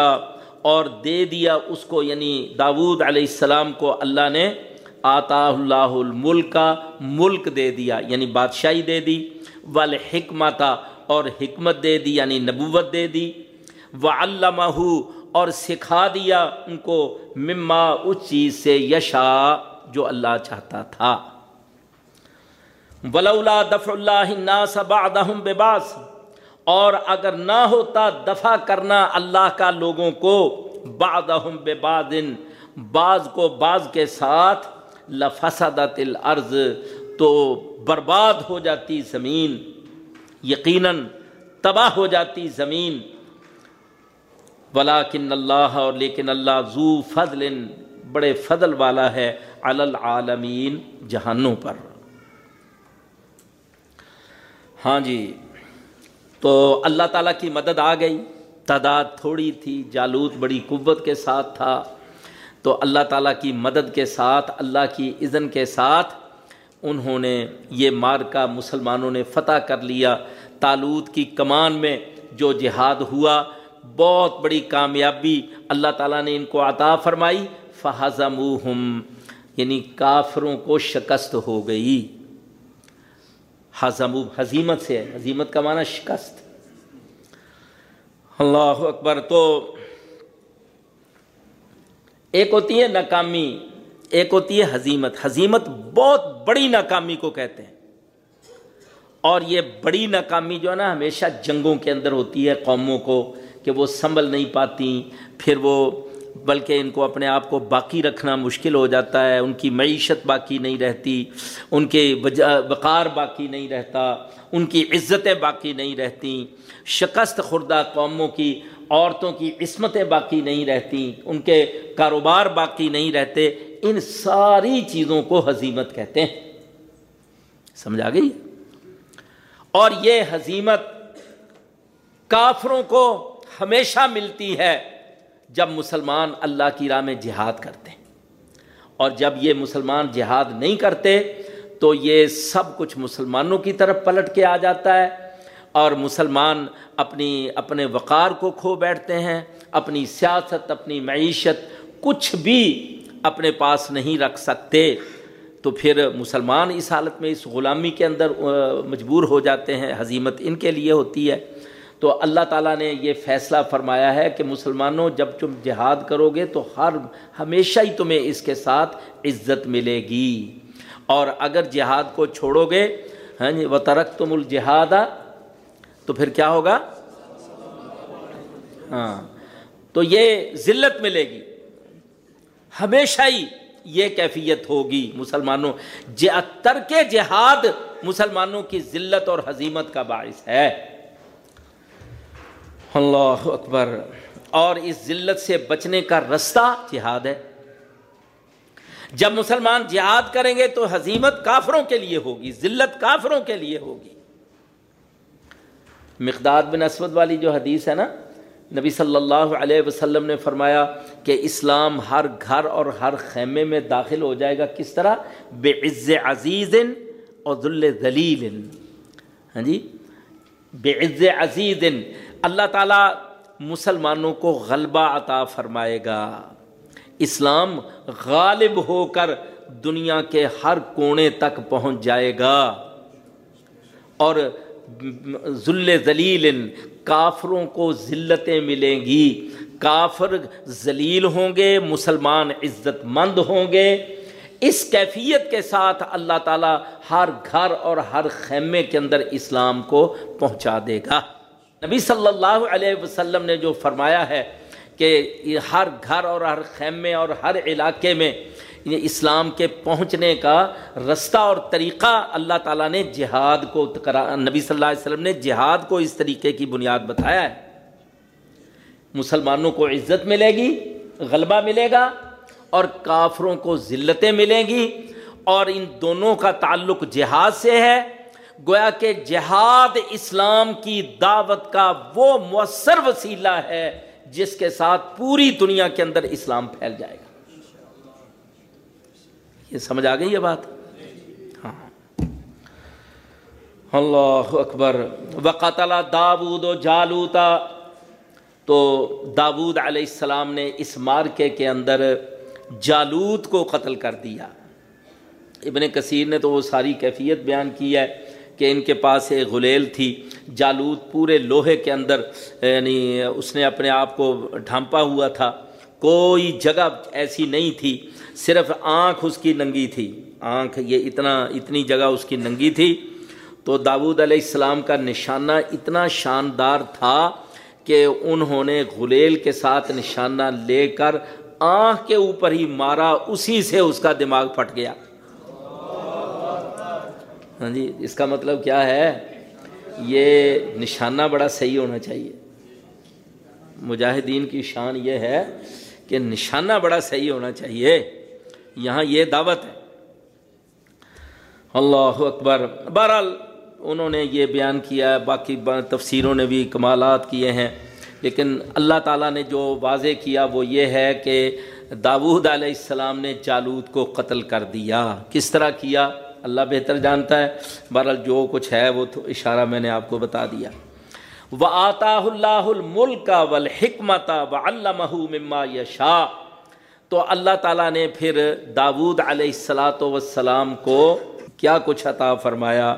اور دے دیا اس کو یعنی داود علیہ السلام کو اللہ نے آتا اللہ الملک ملک دے دیا یعنی بادشاہی دے دی۔ والحکمت اور حکمت دے دی یعنی نبوت دے دی۔ وعلمہ اور سکھا دیا ان کو، مما، اس چیز سے، یشا، جو اللہ چاہتا تھا۔ ولولا دفع اللہ الناس بعدهم بباس۔ اور اگر نہ ہوتا دفع کرنا اللہ کا لوگوں کو، بعدهم ببعض بعض کو بعض کے ساتھ، لفسدت الارض تو برباد ہو جاتی زمین، یقیناً تباہ ہو جاتی زمین۔ ولاکن اللہ اور لیکن اللہ زو فضل، بڑے فضل والا ہے العالمین جہانوں پر۔ ہاں جی تو اللہ تعالیٰ کی مدد آ گئی۔ تعداد تھوڑی تھی، جالوت بڑی قوت کے ساتھ تھا۔ تو اللہ تعالیٰ کی مدد کے ساتھ، اللہ کی اذن کے ساتھ انہوں نے یہ مارکا مسلمانوں نے فتح کر لیا۔ تالوت کی کمان میں جو جہاد ہوا، بہت بڑی کامیابی اللہ تعالیٰ نے ان کو عطا فرمائی۔ فہضم یعنی کافروں کو شکست ہو گئی۔ حضم حضیمت سے حضیمت کا معنی شکست۔ اللہ اکبر، تو ایک ہوتی ہے ناکامی۔ ایک ہوتی ہے حضیمت حضیمت بہت بڑی ناکامی کو کہتے ہیں۔ اور یہ بڑی ناکامی جو ہے نا ہمیشہ جنگوں کے اندر ہوتی ہے، قوموں کو کہ وہ سنبھل نہیں پاتی، پھر وہ بلکہ ان کو اپنے آپ کو باقی رکھنا مشکل ہو جاتا ہے، ان کی معیشت باقی نہیں رہتی، ان کے وقار باقی نہیں رہتا، ان کی عزتیں باقی نہیں رہتی، شکست خوردہ قوموں کی، عورتوں کی عصمتیں باقی نہیں رہتی، ان کے کاروبار باقی نہیں رہتے۔ ان ساری چیزوں کو حضیمت کہتے ہیں۔ سمجھا گئی؟ اور یہ حضیمت کافروں کو ہمیشہ ملتی ہے جب مسلمان اللہ کی راہ میں جہاد کرتے ہیں۔ اور جب یہ مسلمان جہاد نہیں کرتے تو یہ سب کچھ مسلمانوں کی طرف پلٹ کے آ جاتا ہے۔ اور مسلمان اپنی، اپنے وقار کو کھو بیٹھتے ہیں، اپنی سیاست، اپنی معیشت، کچھ بھی اپنے پاس نہیں رکھ سکتے، تو پھر مسلمان اس حالت میں اس غلامی کے اندر مجبور ہو جاتے ہیں حضیمت ان کے لیے ہوتی ہے۔ تو اللہ تعالیٰ نے یہ فیصلہ فرمایا ہے کہ مسلمانوں، جب تم جہاد کرو گے تو ہر، ہمیشہ ہی تمہیں اس کے ساتھ عزت ملے گی۔ اور اگر جہاد کو چھوڑو گے ہاں جی و ترک تم الجہاد تو پھر کیا ہوگا؟ ہاں تو یہ ذلت ملے گی۔ ہمیشہ ہی یہ کیفیت ہوگی مسلمانوں۔ ترک جہاد مسلمانوں کی ذلت اور حضیمت کا باعث ہے۔ اللہ اکبر۔ اور اس ذلت سے بچنے کا رستہ جہاد ہے۔ جب مسلمان جہاد کریں گے تو حزیمت کافروں کے لیے ہوگی، ذلت کافروں کے لیے ہوگی۔ مقداد بن اسود والی جو حدیث ہے نا نبی صلی اللہ علیہ وسلم نے فرمایا کہ اسلام ہر گھر اور ہر خیمے میں داخل ہو جائے گا کس طرح؟ بے عز عزیز اور ذل ذلیل۔ ہاں جی؟ بے عز عزیز۔ اللہ تعالیٰ مسلمانوں کو غلبہ عطا فرمائے گا۔ اسلام غالب ہو کر دنیا کے ہر کونے تک پہنچ جائے گا۔ اور ذل ذلیل کافروں کو ذلتیں ملیں گی۔ کافر ذلیل ہوں گے، مسلمان عزت مند ہوں گے۔ اس کیفیت کے ساتھ اللہ تعالیٰ ہر گھر اور ہر خیمے کے اندر اسلام کو پہنچا دے گا۔ نبی صلی اللہ علیہ وسلم نے جو فرمایا ہے کہ ہر گھر اور ہر خیمے اور ہر علاقے میں اسلام کے پہنچنے کا رستہ اور طریقہ اللہ تعالیٰ نے جہاد کو نبی صلی اللہ علیہ وسلم نے جہاد کو اس طریقے کی بنیاد بتایا ہے۔ مسلمانوں کو عزت ملے گی، غلبہ ملے گا اور کافروں کو ذلتیں ملیں گی اور ان دونوں کا تعلق جہاد سے ہے۔ گویا کہ جہاد اسلام کی دعوت کا وہ مؤثر وسیلہ ہے جس کے ساتھ پوری دنیا کے اندر اسلام پھیل جائے گا۔ یہ سمجھ آ گئی یہ بات؟ ہاں۔ اللہ اکبر۔ وقتل داود و جالوتا تو داود علیہ السلام نے اس مارکے کے اندر جالوت کو قتل کر دیا۔ ابن کثیر نے تو وہ ساری کیفیت بیان کی ہے کہ ان کے پاس ایک غلیل تھی۔ جالوت پورے لوہے کے اندر یعنی اس نے اپنے آپ کو ڈھانپا ہوا تھا۔ کوئی جگہ ایسی نہیں تھی صرف آنکھ اس کی ننگی تھی۔ آنکھ یہ اتنا، اتنی جگہ اس کی ننگی تھی۔ تو داود علیہ السلام کا نشانہ اتنا شاندار تھا کہ انہوں نے غلیل کے ساتھ نشانہ لے کر آنکھ کے اوپر ہی مارا، اسی سے اس کا دماغ پھٹ گیا۔ ہاں جی اس کا مطلب کیا ہے؟ یہ نشانہ بڑا صحیح ہونا چاہیے۔ مجاہدین کی شان یہ ہے کہ نشانہ بڑا صحیح ہونا چاہیے۔ یہاں یہ دعوت ہے۔ اللہ اکبر۔ بہرحال انہوں نے یہ بیان کیا ہے، باقی تفسیروں نے بھی کمالات کیے ہیں۔ لیکن اللہ تعالیٰ نے جو واضح کیا وہ یہ ہے کہ داود علیہ السلام نے جالود کو قتل کر دیا۔ کس طرح کیا؟ اللہ بہتر جانتا ہے۔ بہرحال جو کچھ ہے وہ تو اشارہ میں نے آپ کو بتا دیا۔ و آتا اللہ الملک و الحکمت و اللہ مما یشا تو اللہ تعالیٰ نے پھر داود علیہ السلاۃ وسلام کو کیا کچھ عطا فرمایا؟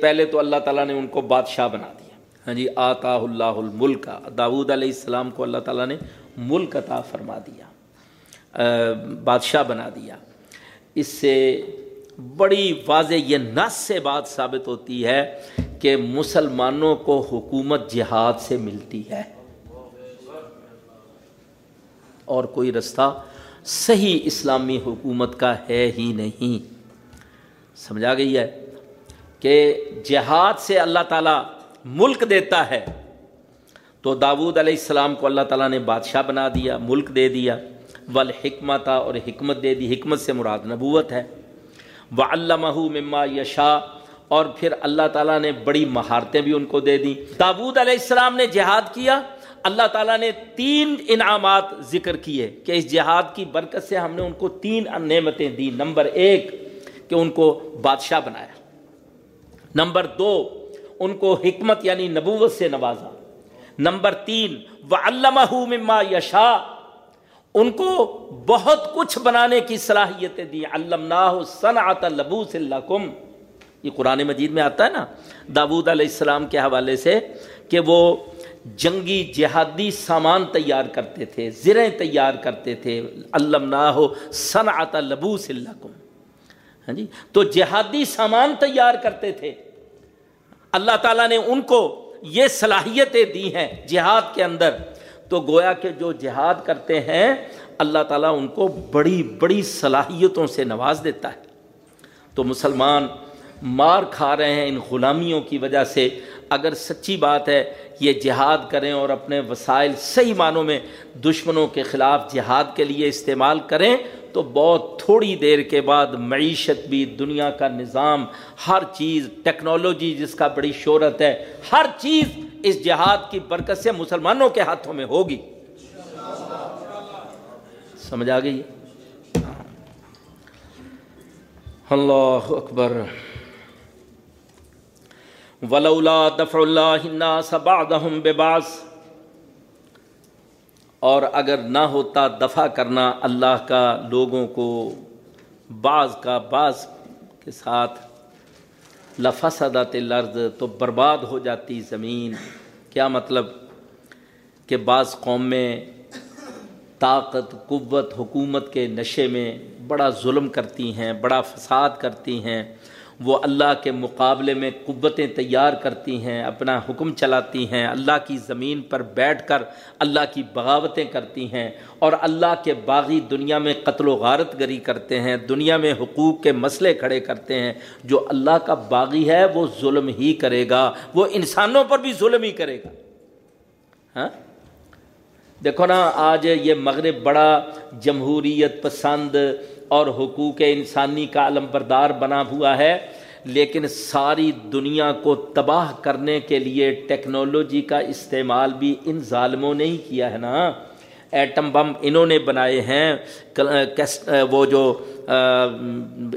پہلے تو اللہ تعالیٰ نے ان کو بادشاہ بنا دیا۔ ہاں جی آتا اللہ الملک۔ داود علیہ السلام کو اللہ تعالیٰ نے ملک عطا فرما دیا بادشاہ بنا دیا۔ اس سے بڑی واضح یہ نس سے بات ثابت ہوتی ہے کہ مسلمانوں کو حکومت جہاد سے ملتی ہے۔ اور کوئی رستہ صحیح اسلامی حکومت کا ہے ہی نہیں۔ سمجھا گئی ہے کہ جہاد سے اللہ تعالیٰ ملک دیتا ہے۔ تو داود علیہ السلام کو اللہ تعالیٰ نے بادشاہ بنا دیا، ملک دے دیا۔ ول حکمت اور حکمت دے دی، حکمت سے مراد نبوت ہے۔ و علامہ مما یشا اور پھر اللہ تعالیٰ نے بڑی مہارتیں بھی ان کو دے دیں۔ داود علیہ السلام نے جہاد کیا۔ اللہ تعالیٰ نے تین انعامات ذکر کیے کہ اس جہاد کی برکت سے ہم نے ان کو تین نعمتیں دی نمبر ایک، کہ ان کو بادشاہ بنایا۔ نمبر دو، ان کو حکمت یعنی نبوت سے نوازا۔ نمبر تین و علامہ مما یشا ان کو بہت کچھ بنانے کی صلاحیتیں دی علمناہ صنعت لبوس لکم یہ قرآن مجید میں آتا ہے نا داود علیہ السلام کے حوالے سے کہ وہ جنگی جہادی سامان تیار کرتے تھے، زریں تیار کرتے تھے علمناہ صنعت لبوس لکم۔ ہاں جی؟ تو جہادی سامان تیار کرتے تھے۔ اللہ تعالیٰ نے ان کو یہ صلاحیتیں دی ہیں جہاد کے اندر۔ تو گویا کہ جو جہاد کرتے ہیں، اللہ تعالیٰ ان کو بڑی بڑی صلاحیتوں سے نواز دیتا ہے۔ تو مسلمان مار کھا رہے ہیں ان غلامیوں کی وجہ سے۔ اگر سچی بات ہے، یہ جہاد کریں اور اپنے وسائل صحیح معنوں میں دشمنوں کے خلاف جہاد کے لیے استعمال کریں، تو بہت تھوڑی دیر کے بعد معیشت بھی، دنیا کا نظام، ہر چیز، ٹیکنالوجی جس کا بڑی شہرت ہے، ہر چیز اس جہاد کی برکت سے مسلمانوں کے ہاتھوں میں ہوگی۔ سمجھ آ گئی؟ اللہ اکبر۔ ولولا دفع اللہ الناس بعضهم ببعض۔ اور اگر نہ ہوتا دفع کرنا اللہ کا، لوگوں کو بعض کا بعض کے ساتھ۔ لفسدت الارض، تو برباد ہو جاتی زمین۔ کیا مطلب؟ کہ بعض قوم میں طاقت، قوت، حکومت کے نشے میں بڑا ظلم کرتی ہیں، بڑا فساد کرتی ہیں۔ وہ اللہ کے مقابلے میں قوتیں تیار کرتی ہیں، اپنا حکم چلاتی ہیں، اللہ کی زمین پر بیٹھ کر اللہ کی بغاوتیں کرتی ہیں اور اللہ کے باغی دنیا میں قتل و غارت گری کرتے ہیں، دنیا میں حقوق کے مسئلے کھڑے کرتے ہیں۔ جو اللہ کا باغی ہے، وہ ظلم ہی کرے گا، وہ انسانوں پر بھی ظلم ہی کرے گا۔ ہاں؟ دیکھو نا، آج یہ مغرب بڑا جمہوریت پسند اور حقوق انسانی کا علم بردار بنا ہوا ہے، لیکن ساری دنیا کو تباہ کرنے کے لیے ٹیکنالوجی کا استعمال بھی ان ظالموں نے ہی کیا ہے نا۔ ایٹم بم انہوں نے بنائے ہیں وہ جو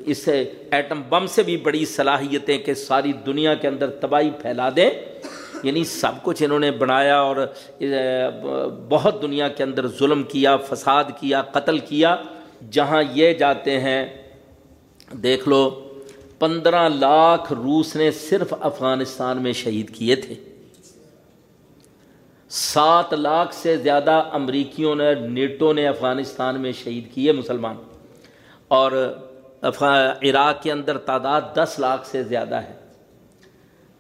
اس ایٹم بم سے بھی بڑی صلاحیتیں کہ ساری دنیا کے اندر تباہی پھیلا دیں۔ یعنی سب کچھ انہوں نے بنایا اور بہت دنیا کے اندر ظلم کیا، فساد کیا، قتل کیا۔ جہاں یہ جاتے ہیں، دیکھ لو، پندرہ لاکھ روس نے صرف افغانستان میں شہید کیے تھے۔ سات لاکھ سے زیادہ امریکیوں نے، نیٹو نے افغانستان میں شہید کیے مسلمان۔ اور عراق کے اندر تعداد دس لاکھ سے زیادہ ہے۔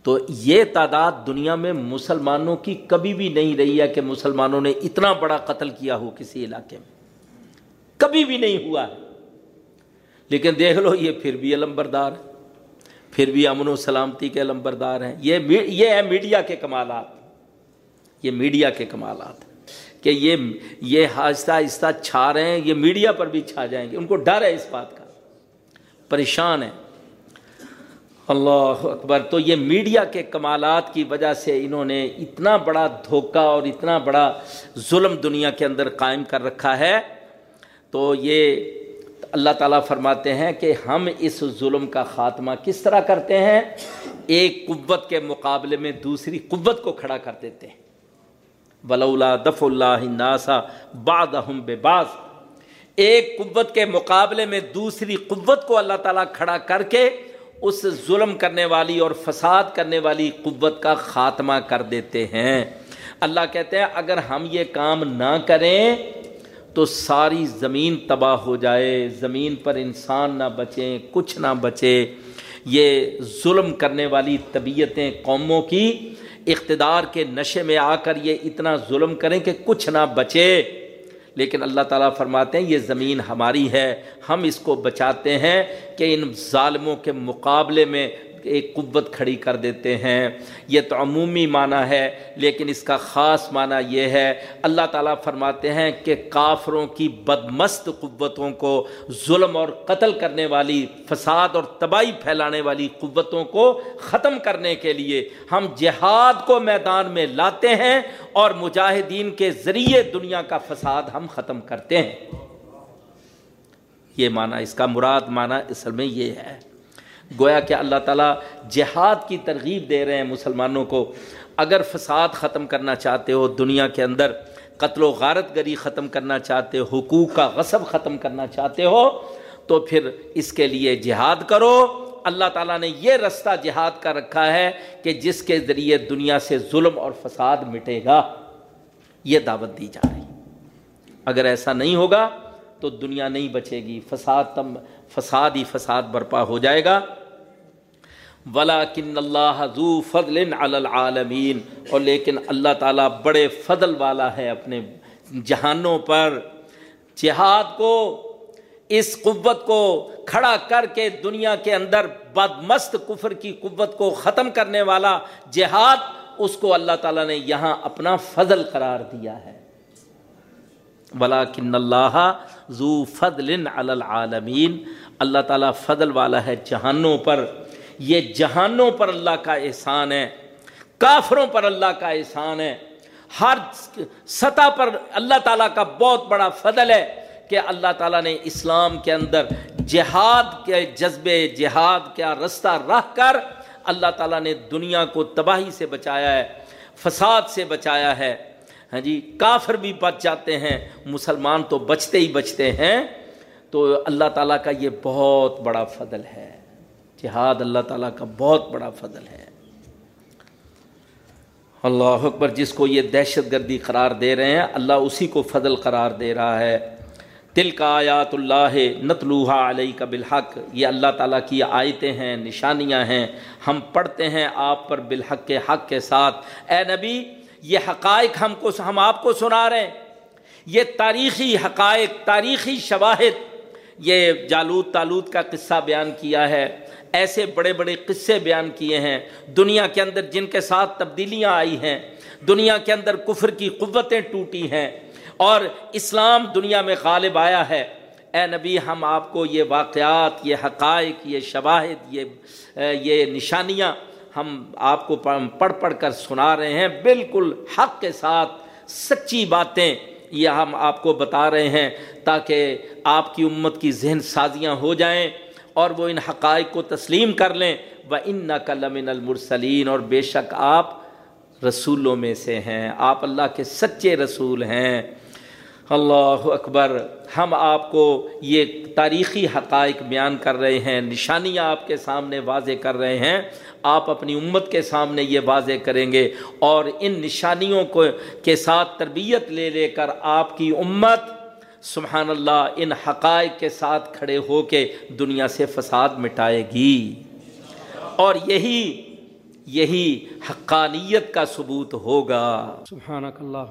تو یہ تعداد دنیا میں مسلمانوں کی کبھی بھی نہیں رہی ہے کہ مسلمانوں نے اتنا بڑا قتل کیا ہو کسی علاقے میں۔ کبھی بھی نہیں ہوا۔ ہے لیکن دیکھ لو، یہ پھر بھی علم بردار ہے پھر بھی امن و سلامتی کے علم بردار ہیں۔ یہ یہ ہے میڈیا کے کمالات۔ یہ میڈیا کے کمالات کہ یہ یہ آہستہ آہستہ چھا رہے ہیں، یہ میڈیا پر بھی چھا جائیں گے۔ ان کو ڈر ہے اس بات کا۔ پریشان ہے اللہ اکبر۔ تو یہ میڈیا کے کمالات کی وجہ سے انہوں نے اتنا بڑا دھوکہ اور اتنا بڑا ظلم دنیا کے اندر قائم کر رکھا ہے۔ تو یہ اللہ تعالیٰ فرماتے ہیں کہ ہم اس ظلم کا خاتمہ کس طرح کرتے ہیں؟ ایک قوت کے مقابلے میں دوسری قوت کو کھڑا کر دیتے ہیں۔ ولولا دف اللہ ناسا باد بے باز ایک قوت کے مقابلے میں دوسری قوت کو اللہ تعالیٰ کھڑا کر کے اس ظلم کرنے والی اور فساد کرنے والی قوت کا خاتمہ کر دیتے ہیں۔ اللہ کہتے ہیں، اگر ہم یہ کام نہ کریں تو ساری زمین تباہ ہو جائے، زمین پر انسان نہ بچیں، کچھ نہ بچے۔ یہ ظلم کرنے والی طبیعتیں قوموں کی اقتدار کے نشے میں آ کر یہ اتنا ظلم کریں کہ کچھ نہ بچے۔ لیکن اللہ تعالیٰ فرماتے ہیں، یہ زمین ہماری ہے، ہم اس کو بچاتے ہیں کہ ان ظالموں کے مقابلے میں ایک قوت کھڑی کر دیتے ہیں۔ یہ تو عمومی معنی ہے، لیکن اس کا خاص معنی یہ ہے، اللہ تعالیٰ فرماتے ہیں کہ کافروں کی بدمست قوتوں کو، ظلم اور قتل کرنے والی، فساد اور تباہی پھیلانے والی قوتوں کو ختم کرنے کے لیے ہم جہاد کو میدان میں لاتے ہیں اور مجاہدین کے ذریعے دنیا کا فساد ہم ختم کرتے ہیں۔ یہ معنی، اس کا مراد معنی اصل میں یہ ہے۔ گویا کہ اللہ تعالیٰ جہاد کی ترغیب دے رہے ہیں مسلمانوں کو۔ اگر فساد ختم کرنا چاہتے ہو، دنیا کے اندر قتل و غارت گری ختم کرنا چاہتے ہو، حقوق کا غصب ختم کرنا چاہتے ہو، تو پھر اس کے لیے جہاد کرو۔ اللہ تعالیٰ نے یہ رستہ جہاد کا رکھا ہے کہ جس کے ذریعے دنیا سے ظلم اور فساد مٹے گا۔ یہ دعوت دی جا رہی۔ اگر ایسا نہیں ہوگا تو دنیا نہیں بچے گی، فساد تم، فساد ہی فساد برپا ہو جائے گا۔ ولا کن اللہ ذو فضل العالمین اور لیکن اللہ تعالیٰ بڑے فضل والا ہے اپنے جہانوں پر۔ جہاد کو، اس قوت کو کھڑا کر کے دنیا کے اندر بدمست کفر کی قوت کو ختم کرنے والا جہاد، اس کو اللہ تعالیٰ نے یہاں اپنا فضل قرار دیا ہے۔ ولا کن اللہ ذو فضل العالمین اللہ تعالیٰ فضل والا ہے جہانوں پر۔ یہ جہانوں پر اللہ کا احسان ہے۔ کافروں پر اللہ کا احسان ہے۔ ہر سطح پر اللہ تعالیٰ کا بہت بڑا فضل ہے کہ اللہ تعالیٰ نے اسلام کے اندر جہاد کے جذبے، جہاد کا رستہ رکھ کر اللہ تعالیٰ نے دنیا کو تباہی سے بچایا ہے، فساد سے بچایا ہے۔ ہاں جی کافر بھی بچ جاتے ہیں، مسلمان تو بچتے ہی بچتے ہیں۔ تو اللہ تعالیٰ کا یہ بہت بڑا فضل ہے۔ جہاد اللہ تعالیٰ کا بہت بڑا فضل ہے۔ اللہ اکبر، جس کو یہ دہشت گردی قرار دے رہے ہیں، اللہ اسی کو فضل قرار دے رہا ہے۔ تل کا آیات اللہ نتلوحا علیہ کا بالحق، یہ اللہ تعالیٰ کی آیتیں ہیں، نشانیاں ہیں۔ ہم پڑھتے ہیں آپ پر بالحق کے حق کے ساتھ۔ اے نبی یہ حقائق ہم کو ہم آپ کو سنا رہے ہیں۔ یہ تاریخی حقائق، تاریخی شواہد۔ یہ جالود تالود کا قصہ بیان کیا ہے۔ ایسے بڑے بڑے قصے بیان کیے ہیں۔ دنیا کے اندر جن کے ساتھ تبدیلیاں آئی ہیں، دنیا کے اندر کفر کی قوتیں ٹوٹی ہیں۔ اور اسلام دنیا میں غالب آیا ہے۔ اے نبی، ہم آپ کو یہ واقعات، یہ حقائق، یہ شواہد، یہ یہ نشانیاں ہم آپ کو پڑھ پڑھ کر سنا رہے ہیں بالکل حق کے ساتھ سچی باتیں یہ ہم آپ کو بتا رہے ہیں تاکہ آپ کی امت کی ذہن سازیاں ہو جائیں اور وہ ان حقائق کو تسلیم کر لیں۔ وہ ان نقل المرسلین اور بے شک آپ رسولوں میں سے ہیں۔ آپ اللہ کے سچے رسول ہیں۔ اللہ اکبر، ہم آپ کو یہ تاریخی حقائق بیان کر رہے ہیں، نشانیاں آپ کے سامنے واضح کر رہے ہیں۔ آپ اپنی امت کے سامنے یہ واضح کریں گے اور ان نشانیوں کو کے ساتھ تربیت لے لے کر آپ کی امت سبحان اللہ ان حقائق کے ساتھ کھڑے ہو کے دنیا سے فساد مٹائے گی۔ اور یہی یہی حقانیت کا ثبوت ہوگا۔ سبحانک اللہ